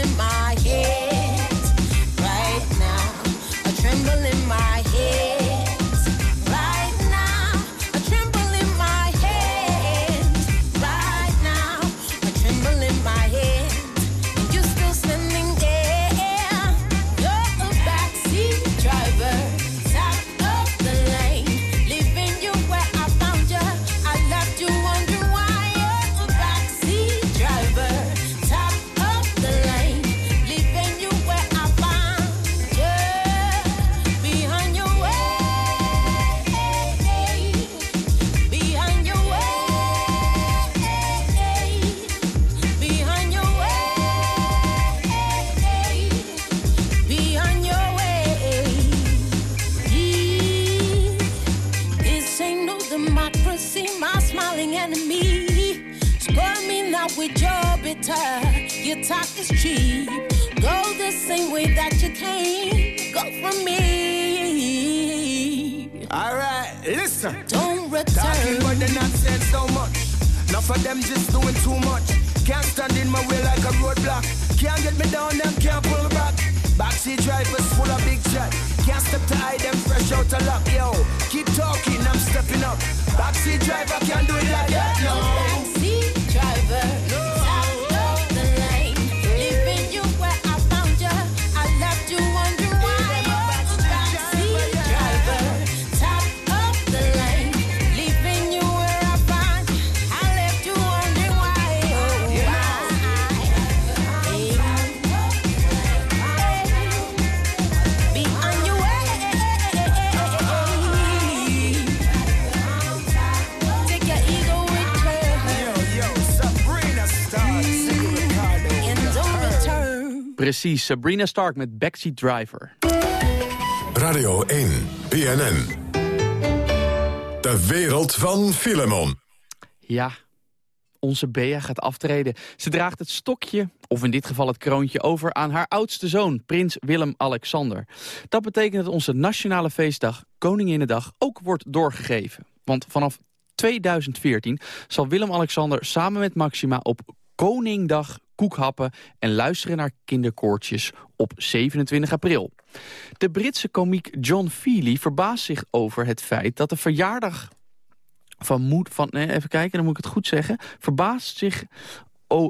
is cheap. Go the same way that you came. Go from me. Alright, listen. Don't Talking return. but they're not saying so much. Enough of them just doing too much. Can't stand in my way like a roadblock. Can't get me down, them can't pull back. Backseat drivers full of big chat. Can't step to hide them fresh out of luck. Yo, keep talking, I'm stepping up. Backseat driver can't do it like that, Precies, Sabrina Stark met Backseat Driver. Radio 1, BNN. De wereld van Filemon. Ja, onze Bea gaat aftreden. Ze draagt het stokje, of in dit geval het kroontje, over aan haar oudste zoon, prins Willem-Alexander. Dat betekent dat onze nationale feestdag, Koninginnedag, ook wordt doorgegeven. Want vanaf 2014 zal Willem-Alexander samen met Maxima op Koningdag koek happen en luisteren naar kinderkoortjes op 27 april. De Britse komiek John Feely verbaast zich over het feit dat de verjaardag van moed van nee, even kijken, dan moet ik het goed zeggen, verbaast zich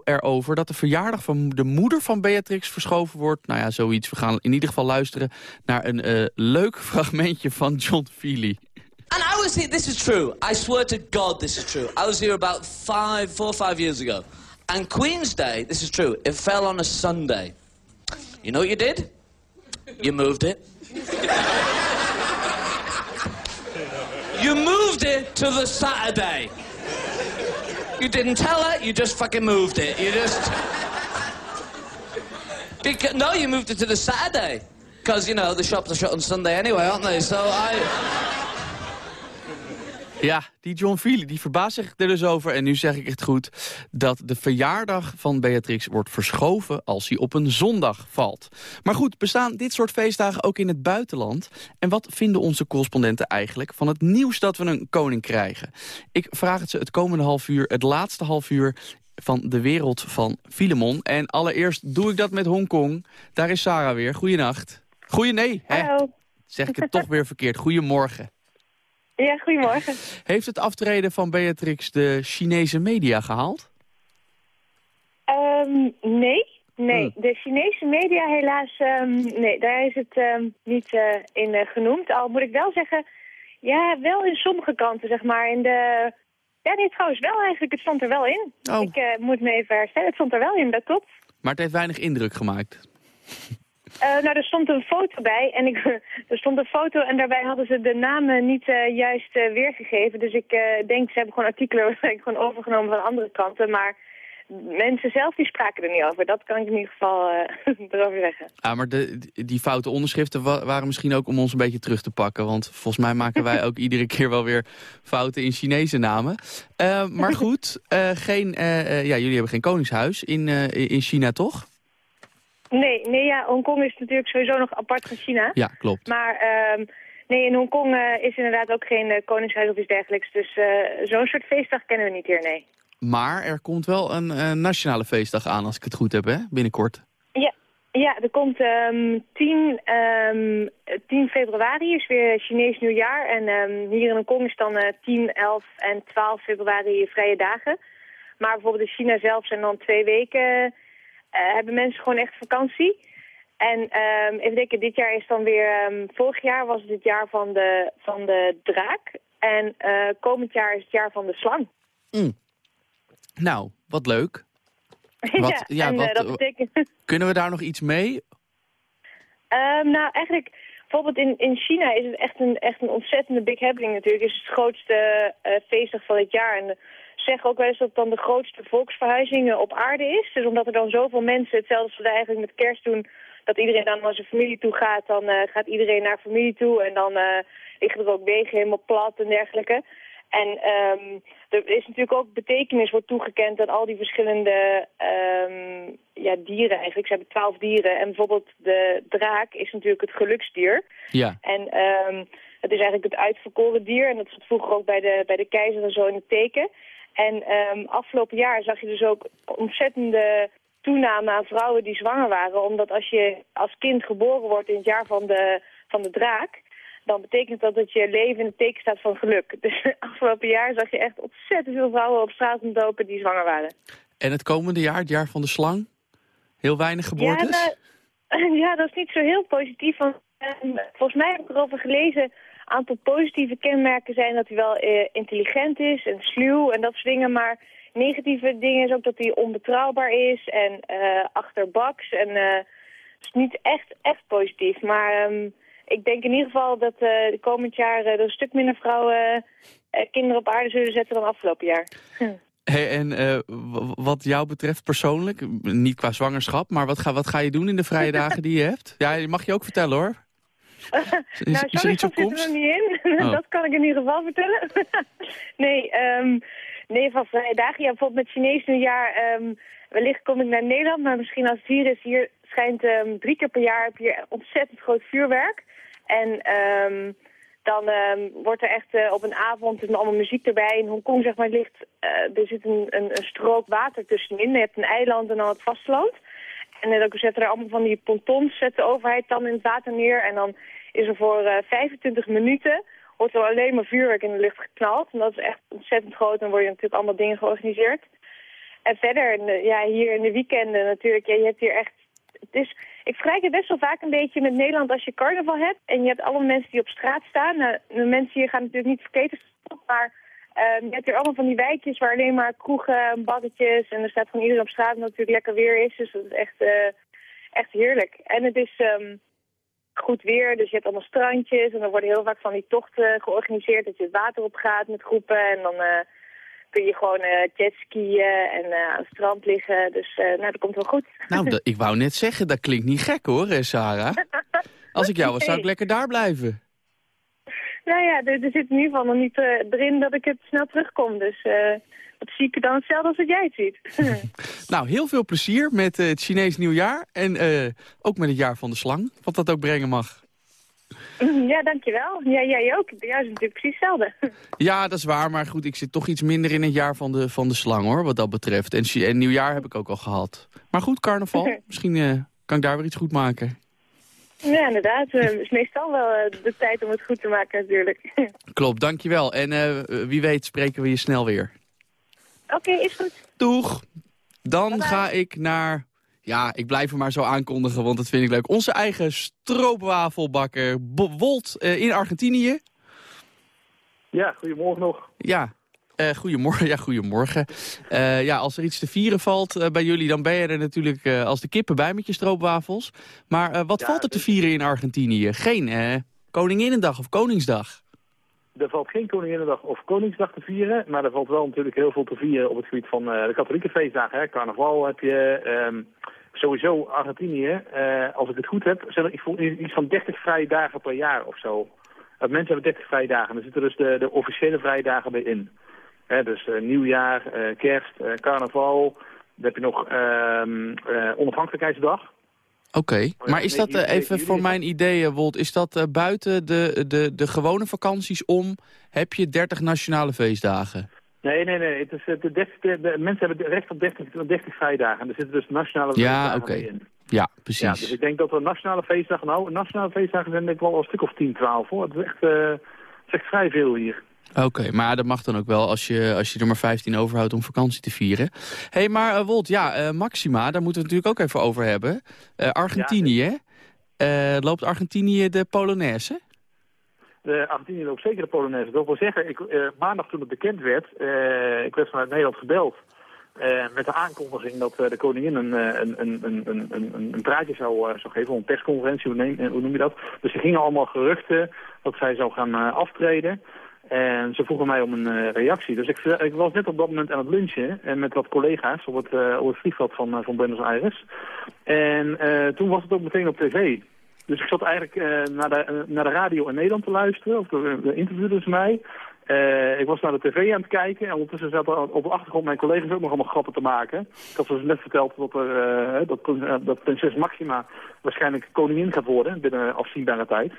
erover dat de verjaardag van de moeder van Beatrix verschoven wordt. Nou ja, zoiets. We gaan in ieder geval luisteren naar een eh, leuk fragmentje van John Feely. And I was here, this is true. I swear to God this is true. I was here about five, four five years ago. And Queen's Day, this is true, it fell on a Sunday. You know what you did? You moved it. you moved it to the Saturday. You didn't tell her, you just fucking moved it. You just... Because, no, you moved it to the Saturday. Because, you know, the shops are shut on Sunday anyway, aren't they? So I... Ja, die John Feely, die verbaast zich er dus over. En nu zeg ik het goed, dat de verjaardag van Beatrix wordt verschoven als hij op een zondag valt. Maar goed, bestaan dit soort feestdagen ook in het buitenland? En wat vinden onze correspondenten eigenlijk van het nieuws dat we een koning krijgen? Ik vraag het ze het komende half uur, het laatste half uur van de wereld van Filemon. En allereerst doe ik dat met Hongkong. Daar is Sarah weer. Goeienacht. Goeie nee, hè? Hallo. Zeg ik het toch weer verkeerd. Goedemorgen. Ja, goedemorgen. Heeft het aftreden van Beatrix de Chinese media gehaald? Ehm, nee, nee. De Chinese media helaas, ehm, nee, daar is het ehm, niet eh, in eh, genoemd. Al moet ik wel zeggen, ja, wel in sommige kranten, zeg maar. In de, ja, nee, trouwens wel eigenlijk, het stond er wel in. Oh. Ik eh, moet me even herstellen, het stond er wel in, dat klopt. Maar het heeft weinig indruk gemaakt. Eh, nou, er stond een foto bij en ik, er stond een foto en daarbij hadden ze de namen niet eh, juist eh, weergegeven. Dus ik denk, ze hebben gewoon artikelen gewoon overgenomen van andere kranten. Maar mensen zelf die spraken er niet over. Dat kan ik in ieder geval erover zeggen. Ah, maar de, die foute onderschriften wa- waren misschien ook om ons een beetje terug te pakken. Want volgens mij maken wij ook iedere keer wel weer fouten in Chinese namen. Maar goed, geen, ja, jullie hebben geen koningshuis in, in China, toch? Nee, nee ja, Hongkong is natuurlijk sowieso nog apart van China. Ja, klopt. Maar ehm, nee, in Hongkong eh, is inderdaad ook geen eh, koningshuis of iets dergelijks. Dus eh, zo'n soort feestdag kennen we niet hier, nee. Maar er komt wel een nationale feestdag aan, als ik het goed heb, hè? Binnenkort. Ja, ja er komt ehm 10, ehm 10 februari is weer Chinees nieuwjaar. En ehm, hier in Hongkong is dan eh 10, 11 en 12 februari vrije dagen. Maar bijvoorbeeld in China zelf zijn dan twee weken... eh, hebben mensen gewoon echt vakantie. En ehm even denken, dit jaar is dan weer... ehm, vorig jaar was het het jaar van de, van de draak. En eh, komend jaar is het jaar van de slang. Nou, wat leuk. Wat- ja, en eh, wat- dat betekent... Kunnen we daar nog iets mee? Ehm, nou, eigenlijk, bijvoorbeeld in, in China is het echt een, echt een ontzettende big happening natuurlijk. Het is het grootste eh, feestdag van het jaar. En zeggen ook wel eens dat het dan de grootste volksverhuizing op aarde is. Dus omdat er dan zoveel mensen, hetzelfde als we eigenlijk met kerst doen... dat iedereen dan naar zijn familie toe gaat, dan eh, gaat iedereen naar familie toe. En dan eh, liggen er ook wegen helemaal plat en dergelijke. En ehm, er is natuurlijk ook betekenis wordt toegekend aan al die verschillende ehm, ja, dieren eigenlijk. Ze hebben twaalf dieren en bijvoorbeeld de draak is natuurlijk het geluksdier. Ja. En ehm, het is eigenlijk het uitverkoren dier en dat zat vroeger ook bij de, bij de keizer en zo in het teken. En ehm, afgelopen jaar zag je dus ook ontzettende toename aan vrouwen die zwanger waren. Omdat als je als kind geboren wordt in het jaar van de, van de draak dan betekent dat dat je leven in het teken staat van geluk. Dus afgelopen jaar zag je echt ontzettend veel vrouwen op straat lopen die zwanger waren. En het komende jaar, het jaar van de slang? Heel weinig geboortes? Ja, nou, ja, dat is niet zo heel positief. Want, ehm, volgens mij heb ik erover gelezen... aantal positieve kenmerken zijn dat hij wel eh, intelligent is en sluw en dat soort dingen. Maar negatieve dingen is ook dat hij onbetrouwbaar is en eh achterbaks. En eh, het is niet echt, echt positief. Maar ehm, ik denk in ieder geval dat eh komend jaar eh, er een stuk minder vrouwen eh, kinderen op aarde zullen zetten dan afgelopen jaar. Hey, en eh, wat jou betreft persoonlijk, niet qua zwangerschap, maar wat ga, wat ga je doen in de vrije dagen die je hebt? Ja, die mag je ook vertellen hoor. Is, nou, is er iets op zwangerschap zit komst? nog niet in. Oh. dat kan ik in ieder geval vertellen. nee, ehm, nee, van vrije dagen. Ja, bijvoorbeeld met Chinees nieuwjaar. ehm wellicht kom ik naar Nederland, maar misschien als het hier is. Hier schijnt ehm, drie keer per jaar heb je ontzettend groot vuurwerk. En dan wordt er echt eh, op een avond met allemaal muziek erbij. In Hongkong zeg maar ligt, eh, er zit een, een, een strook water tussenin. Je hebt een eiland en dan het vasteland. En eh, dan zetten er allemaal van die pontons, zet de overheid dan in het water neer. En dan is er voor eh 25 minuten, wordt er alleen maar vuurwerk in de lucht geknald. En dat is echt ontzettend groot. Dan worden natuurlijk allemaal dingen georganiseerd. En verder, en, eh, ja, hier in de weekenden natuurlijk, ja, je hebt hier echt... Het is, ik vergelijk het best wel vaak een beetje met Nederland als je carnaval hebt. En je hebt allemaal mensen die op straat staan. Nou, de mensen hier gaan natuurlijk niet verketen maar... ehm, je hebt hier allemaal van die wijkjes waar alleen maar kroegen, bakketjes... en er staat gewoon iedereen op straat omdat het natuurlijk lekker weer is. Dus dat is echt, eh, echt heerlijk. En het is ehm, goed weer, dus je hebt allemaal strandjes... en er worden heel vaak van die tochten georganiseerd... dat je het water op gaat met groepen en dan... eh, kun je gewoon eh jetskiën en aan het strand liggen. Dus nou, dat komt wel goed. Nou, dat- ik wou net zeggen, dat klinkt niet gek hoor, Sarah. Als ik jou was, zou ik lekker daar blijven. Nou ja, er, er zit in ieder geval nog niet eh, erin dat ik het snel terugkom. Dus eh dat zie ik dan hetzelfde als wat jij het ziet. Nou, heel veel plezier met eh, het Chinees nieuwjaar. En eh, ook met het jaar van de slang, wat dat ook brengen mag. ja, dankjewel. Ja, jij ook. Bij jou is het natuurlijk precies hetzelfde. Ja, dat is waar, maar goed, ik zit toch iets minder in het jaar van de, van de slang hoor, wat dat betreft. En, nieuwjaar heb ik ook al gehad. Maar goed, carnaval, misschien eh, kan ik daar weer iets goed maken. Ja, inderdaad. Eh, Het is meestal wel eh, de tijd om het goed te maken natuurlijk. Klopt, dankjewel. En eh, wie weet spreken we je snel weer. Oké, is goed. Doeg! Dan ga ik naar... Ja, ik blijf hem maar zo aankondigen, want dat vind ik leuk. Onze eigen stroopwafelbakker Wolt eh, in Argentinië. Ja, goedemorgen nog. Ja, eh, goedemorgen. Ja, goedemorgen. Eh, ja, als er iets te vieren valt eh, bij jullie, dan ben je er natuurlijk als de kippen bij met je stroopwafels. Maar wat Ja, valt er te vieren in Argentinië? Geen Koninginnedag of Koningsdag? Er valt geen Koninginnedag of Koningsdag te vieren, maar er valt wel natuurlijk heel veel te vieren op het gebied van de katholieke feestdagen. Hè. Carnaval heb je, ehm, sowieso Argentinië. als ik het goed heb, zijn er ik voel iets van 30 vrije dagen per jaar of zo. Mensen hebben 30 vrije dagen. Er zitten dus de, de officiële vrije dagen bij in. Hè, dus eh, nieuwjaar, eh, kerst, eh, carnaval. Dan heb je nog ehm, eh, onafhankelijkheidsdag. Oké, maar is dat 9 even voor mijn idee, eh, Wolt, is dat buiten de, de, de gewone vakanties om, heb je 30 nationale feestdagen? Nee, nee, nee. Het is, de 30, de, mensen hebben recht op 30, 30 vrijdagen. Er zitten dus nationale Ja, feestdagen in. Ja, Ja, precies. dus ik denk dat er nationale feestdagen, nou, nationale feestdagen zijn denk ik wel een stuk of 10, 12 hoor. Het is echt, het is echt vrij veel hier. Oké, maar dat mag dan ook wel als je, als je er maar 15 overhoudt om vakantie te vieren. Hé, hey, maar eh, Wolt, ja, eh, Maxima, daar moeten we het natuurlijk ook even over hebben. Eh, Argentinië, loopt Argentinië de Polonaise? De Argentinië loopt zeker de Polonaise. Dat wil zeggen, ik, eh, maandag toen het bekend werd, ik werd vanuit Nederland gebeld. met de aankondiging dat de koningin een, een, een, een, een, een, praatje zou, zou geven, een persconferentie, hoe, neem, hoe noem je dat? Dus er gingen allemaal geruchten dat zij zou gaan aftreden. En ze vroegen mij om een eh, reactie. Dus ik, ik was net op dat moment aan het lunchen en met wat collega's op het, eh, vliegveld van, eh, van Buenos Aires. En eh, toen was het ook meteen op tv. Dus ik zat eigenlijk eh, naar, de, eh, naar de radio in Nederland te luisteren. Of de, de interviewden ze mij. Eh, ik was naar de tv aan het kijken. En ondertussen zaten op de achtergrond mijn collega's ook nog allemaal grappen te maken. Ik had dus net verteld dat, er, eh, dat, eh, dat prinses Maxima waarschijnlijk koningin gaat worden binnen afzienbare tijd.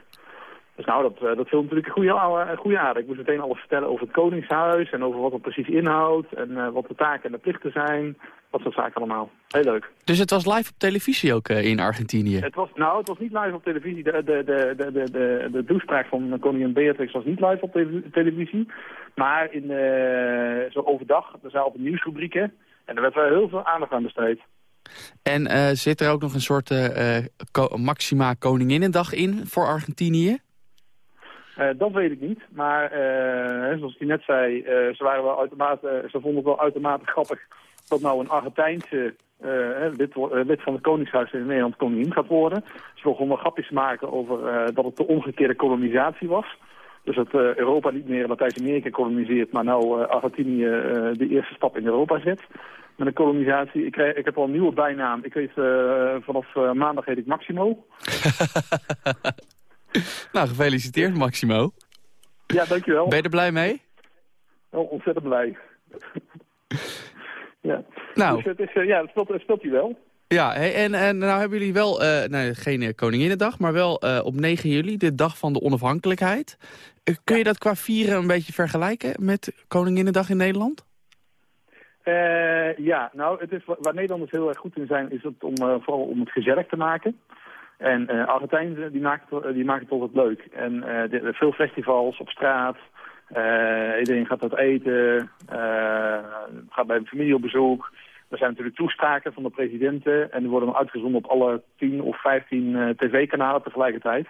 Dus nou, dat, eh, dat viel natuurlijk een goede, een goede aarde. Ik moest meteen alles vertellen over het Koningshuis en over wat het precies inhoudt. En eh, wat de taken en de plichten zijn. Dat soort zaken allemaal. Heel leuk. Dus het was live op televisie ook eh, in Argentinië? Het was, nou, het was niet live op televisie. De, de, de, de, de, de, de toespraak van koningin Beatrix was niet live op te- televisie. Maar in, eh, zo overdag, er zijn de nieuwsrubrieken. En er werd wel heel veel aandacht aan besteed. En zit er ook nog een soort ko- Maxima Koninginnedag in voor Argentinië? Eh, dat weet ik niet. Maar eh, zoals ik net zei, eh, ze, waren wel uitermate, ze vonden het wel uitermate grappig dat nou een Argentijnse lid, lid van het Koningshuis in Nederland koningin gaat worden. Ze begonnen grapjes te maken over dat het de omgekeerde kolonisatie was. Dus dat Europa niet meer Latijns-Amerika koloniseert, maar nou Argentinië de eerste stap in Europa zet. Met een kolonisatie. Ik, ik heb al een nieuwe bijnaam. Ik weet, eh, vanaf maandag heet ik Maximo. Nou, gefeliciteerd Maximo. Ja, dankjewel. Ben je er blij mee? Oh, ontzettend blij. ja. Nou. Dus het is, eh, ja, het speelt, het speelt hij wel. Ja, hey, en, en nou hebben jullie wel, eh, geen eh, Koninginnedag, maar wel op 9 juli, de dag van de onafhankelijkheid. Kun je dat qua vieren een beetje vergelijken met Koninginnedag in Nederland? Ja, nou, het is, wa- waar Nederlanders heel erg goed in zijn, is het om, vooral om het gezellig te maken. En eh Argentijnen, die maken, het, die het altijd leuk. En eh, veel festivals op straat. Eh, iedereen gaat uit eten, eh, gaat bij een familie op bezoek. Er zijn natuurlijk toespraken van de presidenten en die worden dan uitgezonden op alle 10 of 15 tv-kanalen tegelijkertijd.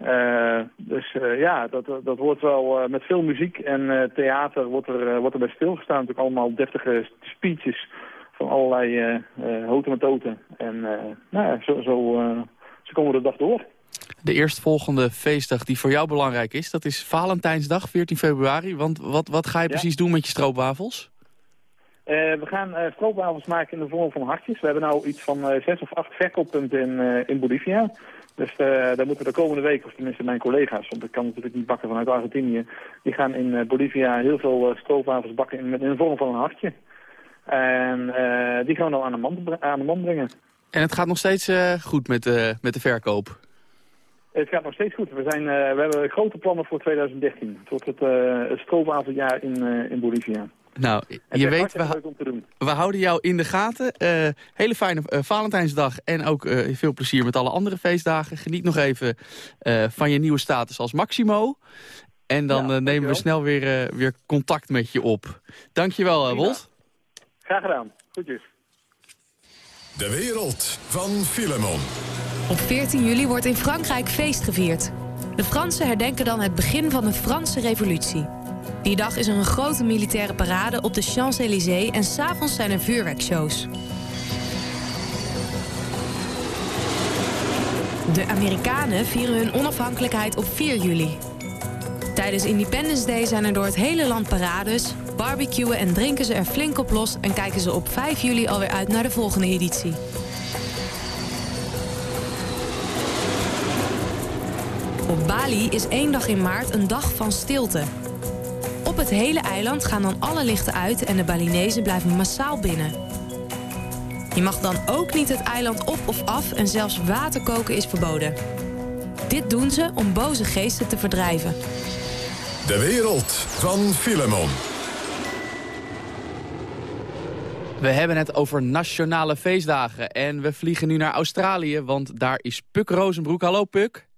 Uh, dus uh, ja, dat, dat wordt wel uh, met veel muziek en theater wordt er, wordt er bij stilgestaan. Natuurlijk allemaal deftige speeches van allerlei houten met toten. En nou ja, zo, zo, zo komen we de dag door. De eerstvolgende feestdag die voor jou belangrijk is, dat is Valentijnsdag, 14 februari. Want wat, wat ga je precies doen met je stroopwafels? we gaan stroopwafels maken in de vorm van hartjes. We hebben nou iets van zes of acht verkooppunten in, in Bolivia. Dus uh, daar moeten we de komende week, of tenminste mijn collega's, want ik kan natuurlijk niet bakken vanuit Argentinië, die gaan in uh, Bolivia heel veel uh, stroopwafels bakken in, in de vorm van een hartje. En die gaan we dan aan de, man, aan de man brengen. En het gaat nog steeds goed met, met de verkoop? Het gaat nog steeds goed. We, zijn, we hebben grote plannen voor 2013. Het wordt het, stroopwafeljaar in, in Bolivia. Nou, je weet, we, we, houden jou in de gaten. Uh, hele fijne uh, Valentijnsdag en ook uh, veel plezier met alle andere feestdagen. Geniet nog even van je nieuwe status als Maximo. En dan ja, nemen we snel weer, weer contact met je op. Dankjewel, Wolt. Graag gedaan. Goedjes. De wereld van Filemon. Op 14 juli wordt in Frankrijk feest gevierd. De Fransen herdenken dan het begin van de Franse revolutie. Die dag is er een grote militaire parade op de Champs-Élysées... en s'avonds zijn er vuurwerkshows. De Amerikanen vieren hun onafhankelijkheid op 4 juli. Tijdens Independence Day zijn er door het hele land parades... barbecuen en drinken ze er flink op los... en kijken ze op 5 juli alweer uit naar de volgende editie. Op Bali is één dag in maart een dag van stilte... Op het hele eiland gaan dan alle lichten uit en de Balinezen blijven massaal binnen. Je mag dan ook niet het eiland op of af en zelfs water koken is verboden. Dit doen ze om boze geesten te verdrijven. De wereld van Filemon. We hebben het over nationale feestdagen en we vliegen nu naar Australië, want daar is Puk Rozenbroek. Hallo Puk.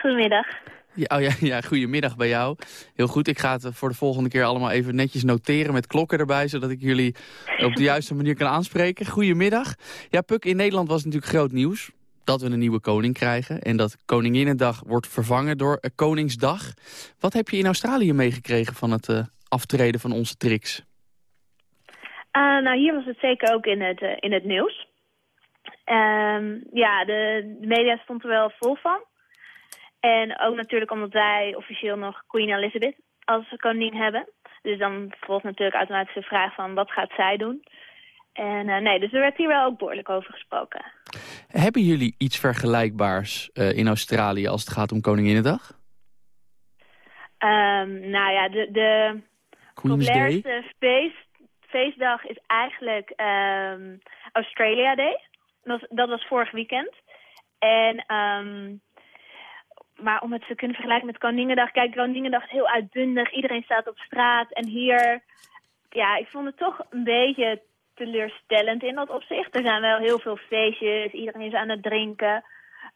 Goedemiddag. Ja, oh ja, ja, goedemiddag bij jou. Heel goed, ik ga het voor de volgende keer allemaal even netjes noteren met klokken erbij... zodat ik jullie op de juiste manier kan aanspreken. Goedemiddag. Ja, Puk, in Nederland was natuurlijk groot nieuws dat we een nieuwe koning krijgen... en dat Koninginnedag wordt vervangen door Koningsdag. Wat heb je in Australië meegekregen van het uh, aftreden van onze tricks? Uh, nou, hier was het zeker ook in het, uh, in het nieuws. Ehm, ja, de, de media stond er wel vol van. En ook natuurlijk omdat wij officieel nog Queen Elizabeth als koningin hebben. Dus dan volgt natuurlijk automatisch de vraag van wat gaat zij doen. En uh, nee, dus er werd hier wel ook behoorlijk over gesproken. Hebben jullie iets vergelijkbaars uh, in Australië als het gaat om Koninginnedag? Um, nou ja, de, de populairste feest, feestdag is eigenlijk um, Australia Day. Dat, dat was vorig weekend. En um, maar om het te kunnen vergelijken met Koningendag... Kijk, Koningendag is heel uitbundig. Iedereen staat op straat. En hier, ja, ik vond het toch een beetje teleurstellend in dat opzicht. Er zijn wel heel veel feestjes. Iedereen is aan het drinken.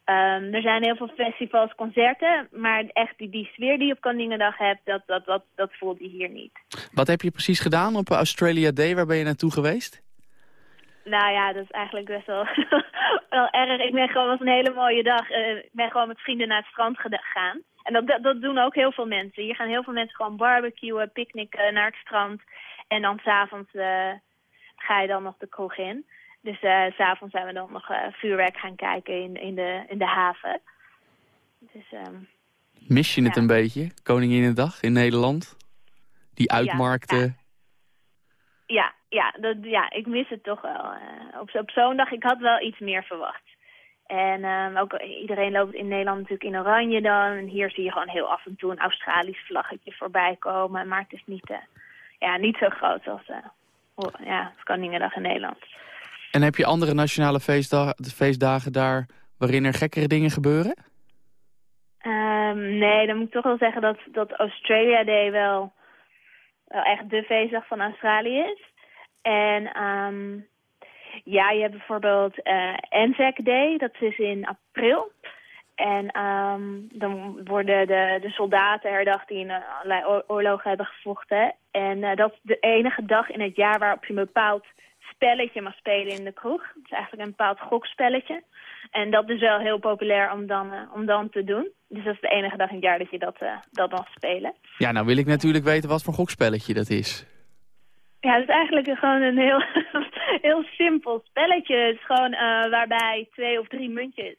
Um, er zijn heel veel festivals, concerten. Maar echt die, die sfeer die je op Koningendag hebt, dat, dat, dat, dat voelt je hier niet. Wat heb je precies gedaan op Australia Day? Waar ben je naartoe geweest? Nou ja, dat is eigenlijk best wel, wel erg. Ik ben gewoon, was een hele mooie dag. Uh, ik ben gewoon met vrienden naar het strand gegaan. En dat, dat, doen ook heel veel mensen. Hier gaan heel veel mensen gewoon barbecuen, picknicken naar het strand. En dan s'avonds uh, ga je dan nog de kroeg in. Dus uh, s'avonds zijn we dan nog vuurwerk gaan kijken in, in, de, in de haven. Dus, um, Mis je het een beetje, Koninginnedag in Nederland? Die uitmarkten? Ja, ja, ja, dat, ja, ik mis het toch wel. Uh, op op zo'n dag, ik had wel iets meer verwacht. En um, ook iedereen loopt in Nederland natuurlijk in oranje dan. En hier zie je gewoon heel af en toe een Australisch vlaggetje voorbij komen. Maar het is niet, ja, niet zo groot als, ja, Koningendag in Nederland. En heb je andere nationale feestdag, feestdagen daar waarin er gekkere dingen gebeuren? Um, nee, dan moet ik toch wel zeggen dat, dat Australia Day wel, wel echt de feestdag van Australië is. En um, ja, je hebt bijvoorbeeld uh, Anzac Day, dat is in april. En ehm, dan worden de, de soldaten herdacht die in eh, allerlei oor- oorlogen hebben gevochten. En eh, dat is de enige dag in het jaar waarop je een bepaald spelletje mag spelen in de kroeg. Het is eigenlijk een bepaald gokspelletje. En dat is wel heel populair om dan, eh, om dan te doen. Dus dat is de enige dag in het jaar dat je dat, dat mag spelen. Ja, nou wil ik natuurlijk weten wat voor gokspelletje dat is. Ja, het is eigenlijk gewoon een heel, heel simpel spelletje. Het is gewoon waarbij twee of drie muntjes,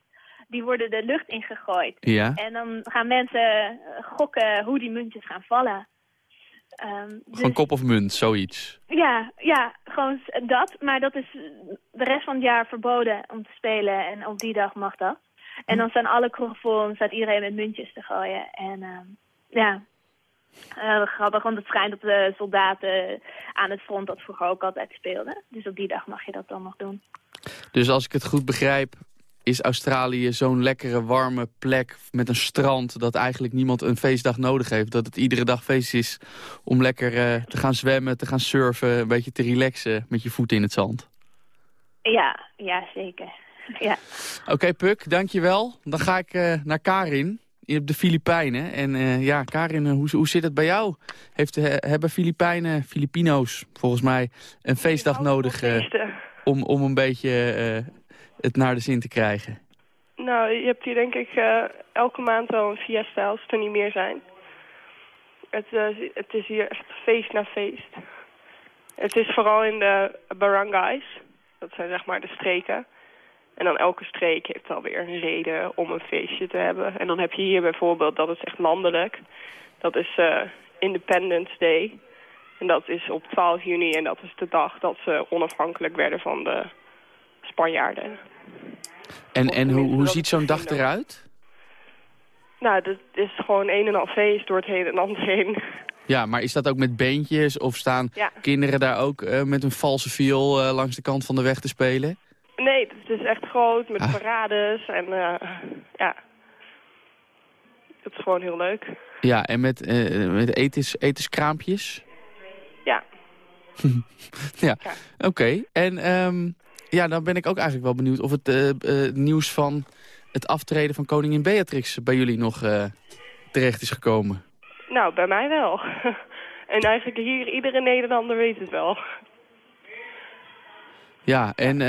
die worden de lucht ingegooid. Ja. En dan gaan mensen eh, gokken hoe die muntjes gaan vallen. Ehm, dus, Van kop of munt, zoiets. ja, ja, gewoon dat. Maar dat is de rest van het jaar verboden om te spelen. En op die dag mag dat. En dan staan alle kroegen vol en staat iedereen met muntjes te gooien. En ehm, ja, eh, grappig, want het schijnt dat de soldaten aan het front dat vroeger ook altijd speelden. Dus op die dag mag je dat dan nog doen. Dus als ik het goed begrijp, is Australië zo'n lekkere warme plek met een strand... dat eigenlijk niemand een feestdag nodig heeft. Dat het iedere dag feest is om lekker eh, te gaan zwemmen, te gaan surfen... een beetje te relaxen met je voeten in het zand. Ja, ja, zeker. Ja. Oké, Puk, dankjewel. Dan ga ik eh, naar Karin op de Filipijnen. En eh, ja, Karin, hoe, hoe zit het bij jou? Heeft, hebben Filipijnen, Filipino's volgens mij, een feestdag nodig... eh, om, om een beetje eh, het naar de zin te krijgen? Nou, je hebt hier denk ik eh, elke maand wel een fiesta als het er niet meer zijn. Het, eh, het is hier echt feest na feest. Het is vooral in de barangays. Dat zijn zeg maar de streken. En dan elke streek heeft alweer een reden om een feestje te hebben. En dan heb je hier bijvoorbeeld, dat is echt landelijk. Dat is eh, Independence Day. En dat is op 12 juni en dat is de dag dat ze onafhankelijk werden van de Spanjaarden. En, en hoe, hoe ziet zo'n dag eruit? Nou, dat is gewoon een en al feest door het hele land heen. Ja, maar is dat ook met beentjes of staan Ja. kinderen daar ook eh, met een valse viool eh, langs de kant van de weg te spelen? Nee, het is echt groot met Ah. parades en eh, ja. Het is gewoon heel leuk. Ja, en met, met etens, etenskraampjes? Ja. ja, oké. En ehm, ja, dan ben ik ook eigenlijk wel benieuwd of het eh, eh, nieuws van het aftreden van koningin Beatrix bij jullie nog eh, terecht is gekomen. Nou, bij mij wel. en eigenlijk hier, iedere Nederlander weet het wel. Ja, en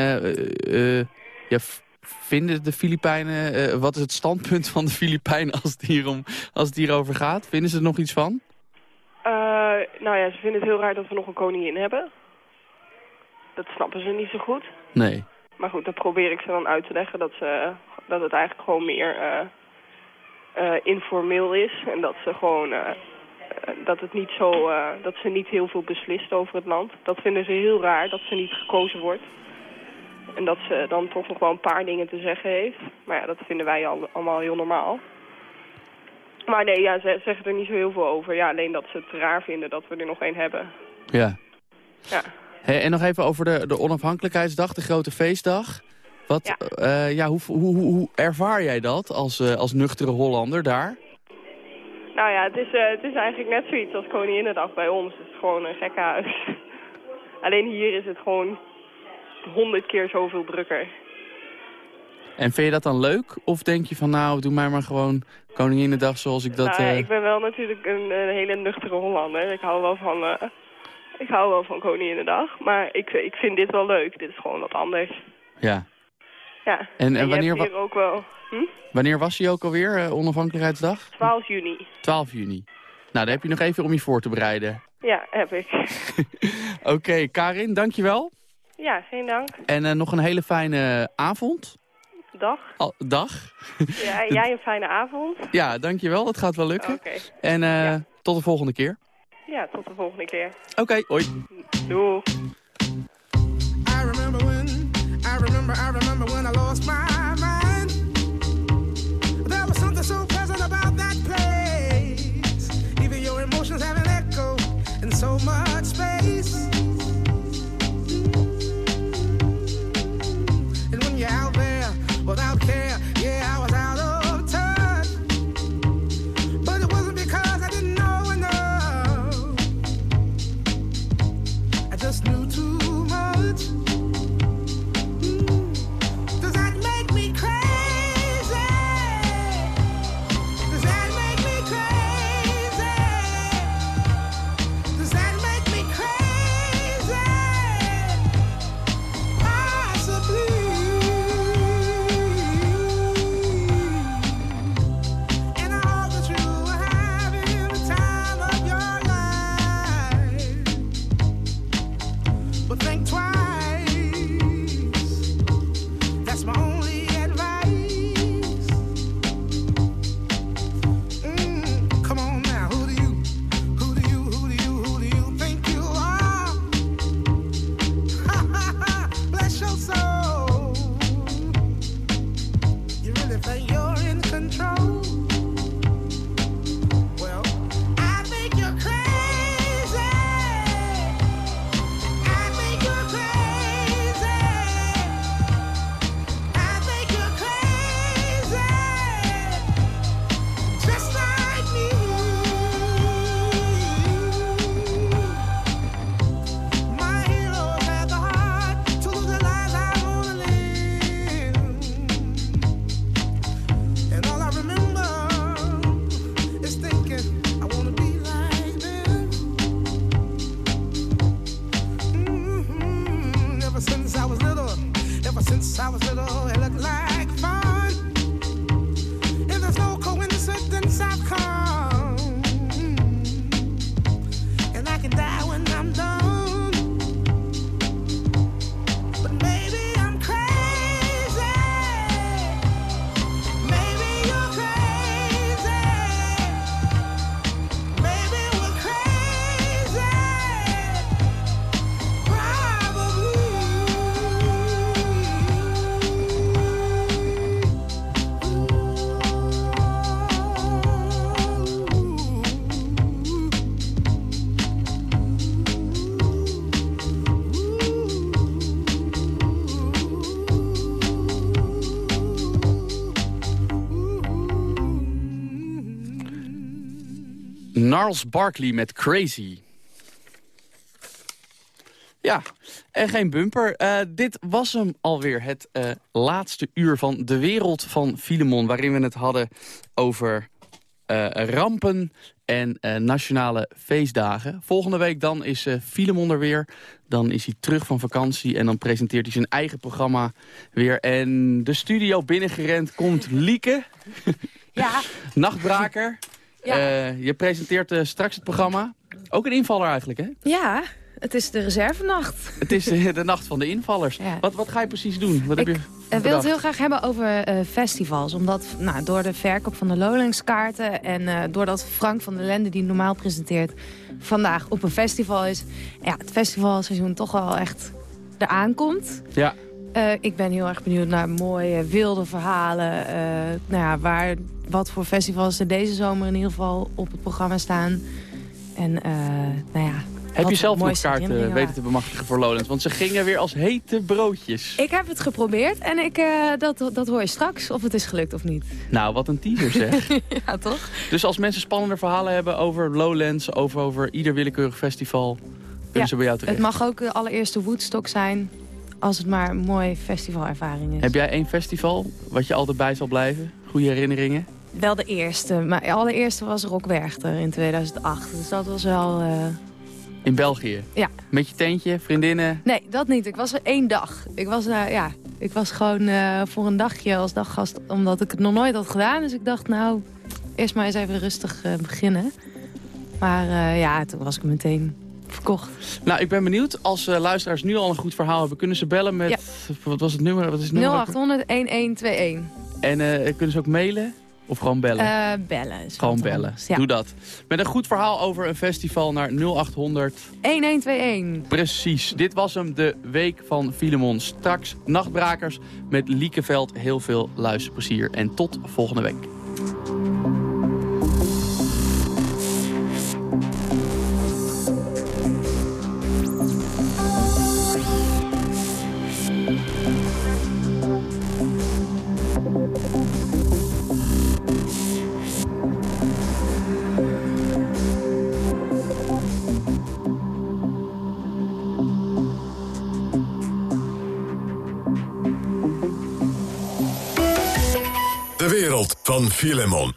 ja, vinden de Filipijnen, wat is het standpunt van de Filipijnen als het, hierom, als het hierover gaat? Vinden ze er nog iets van? Nou ja, ze vinden het heel raar dat we nog een koningin hebben. Dat snappen ze niet zo goed. Nee. Maar goed, dan probeer ik ze dan uit te leggen dat, ze, dat het eigenlijk gewoon meer eh, eh, informeel is. En dat ze gewoon eh, dat het niet zo dat ze niet heel veel beslist over het land. Dat vinden ze heel raar dat ze niet gekozen wordt. En dat ze dan toch nog wel een paar dingen te zeggen heeft. Maar ja, dat vinden wij al, allemaal heel normaal. Maar nee, ja, ze zeggen er niet zo heel veel over. Ja, alleen dat ze het raar vinden dat we er nog één hebben. Ja. Ja. En nog even over de, de onafhankelijkheidsdag, de grote feestdag. Wat, Ja. eh, ja, hoe, hoe, hoe, hoe ervaar jij dat als, eh, als nuchtere Hollander daar? Nou ja, het is, eh, het is eigenlijk net zoiets als Koninginnedag bij ons. Het is gewoon een gekke huis. Alleen hier is het gewoon honderd keer zoveel drukker. En vind je dat dan leuk? Of denk je van nou, doe mij maar gewoon Koninginnedag zoals ik dat... nou, ja, eh, ik ben wel natuurlijk een, een hele nuchtere Hollander. Ik hou wel van, ik hou wel van Koninginnedag. Maar ik, ik vind dit wel leuk. Dit is gewoon wat anders. Ja. Ja. En- en je wanneer hier ook wel... Hm? Wanneer was die ook alweer, eh, onafhankelijkheidsdag? 12 juni. 12 juni. Nou, daar heb je nog even om je voor te bereiden. Ja, heb ik. Oké, Karin, dankjewel. ja, geen dank. En eh, nog een hele fijne avond. Dag. Dag. Ja, jij een fijne avond. Ja, dankjewel. Het gaat wel lukken. Oké. En eh, tot de volgende keer. Ja, tot de volgende keer. Oké, hoi. Doei. I remember when, I remember, I remember when I lost my I was little. Gnarls Barkley met Crazy. Ja, en geen bumper. Uh, dit was hem alweer, het uh, laatste uur van De Wereld van Filemon... waarin we het hadden over uh, rampen en nationale feestdagen. Volgende week dan is Filemon er weer. Dan is hij terug van vakantie en dan presenteert hij zijn eigen programma weer. En de studio binnengerend komt Lieke. Ja. Nachtbraker. Ja. je presenteert straks het programma. Ook een invaller eigenlijk, hè? Ja, het is de reservenacht. Het is de nacht van de invallers. Wat, wat ga je precies doen? Wat ik heb je wil het heel graag hebben over uh, festivals. Omdat nou, door de verkoop van de Lowlandskaarten... en uh, doordat Frank van der Lende, die normaal presenteert... vandaag op een festival is... ja, het festivalseizoen toch wel echt eraan komt. Ja. Uh, ik ben heel erg benieuwd naar mooie, wilde verhalen. nou ja, waar, wat voor festivals er deze zomer in ieder geval op het programma staan. En nou ja, heb je zelf nog kaarten weten te bemachtigen voor Lowlands? Want ze gingen weer als hete broodjes. Ik heb het geprobeerd en ik, uh, dat, dat hoor je straks of het is gelukt of niet. Nou, wat een teaser zeg. ja, toch? Dus als mensen spannende verhalen hebben over Lowlands... of over ieder willekeurig festival, kunnen ja, ze bij jou terecht. Het mag ook de allereerste Woodstock zijn... als het maar een mooie festivalervaring is. Heb jij één festival wat je altijd bij zal blijven? Goede herinneringen? Wel de eerste, maar de allereerste was Rock Werchter in 2008. Dus dat was wel... Uh, in België? Ja. Met je tentje, vriendinnen? Nee, dat niet. Ik was er één dag. Ik was, uh, ja, ik was gewoon uh, voor een dagje als daggast, omdat ik het nog nooit had gedaan. Dus ik dacht, nou, eerst maar eens even rustig beginnen. Maar ja, toen was ik meteen verkocht. Nou, ik ben benieuwd. Als luisteraars nu al een goed verhaal hebben, kunnen ze bellen met... Ja. Wat was het nummer? Wat is het nummer 0800-1121. En kunnen ze ook mailen? Of gewoon bellen? Uh, bellen. Gewoon bellen. Doe dat. Met een goed verhaal over een festival naar 0800... 1121. Precies. Dit was hem, de week van Filemon. Straks Nachtbrakers met Liekeveld. Heel veel luisterplezier. En tot volgende week. Van Filemon.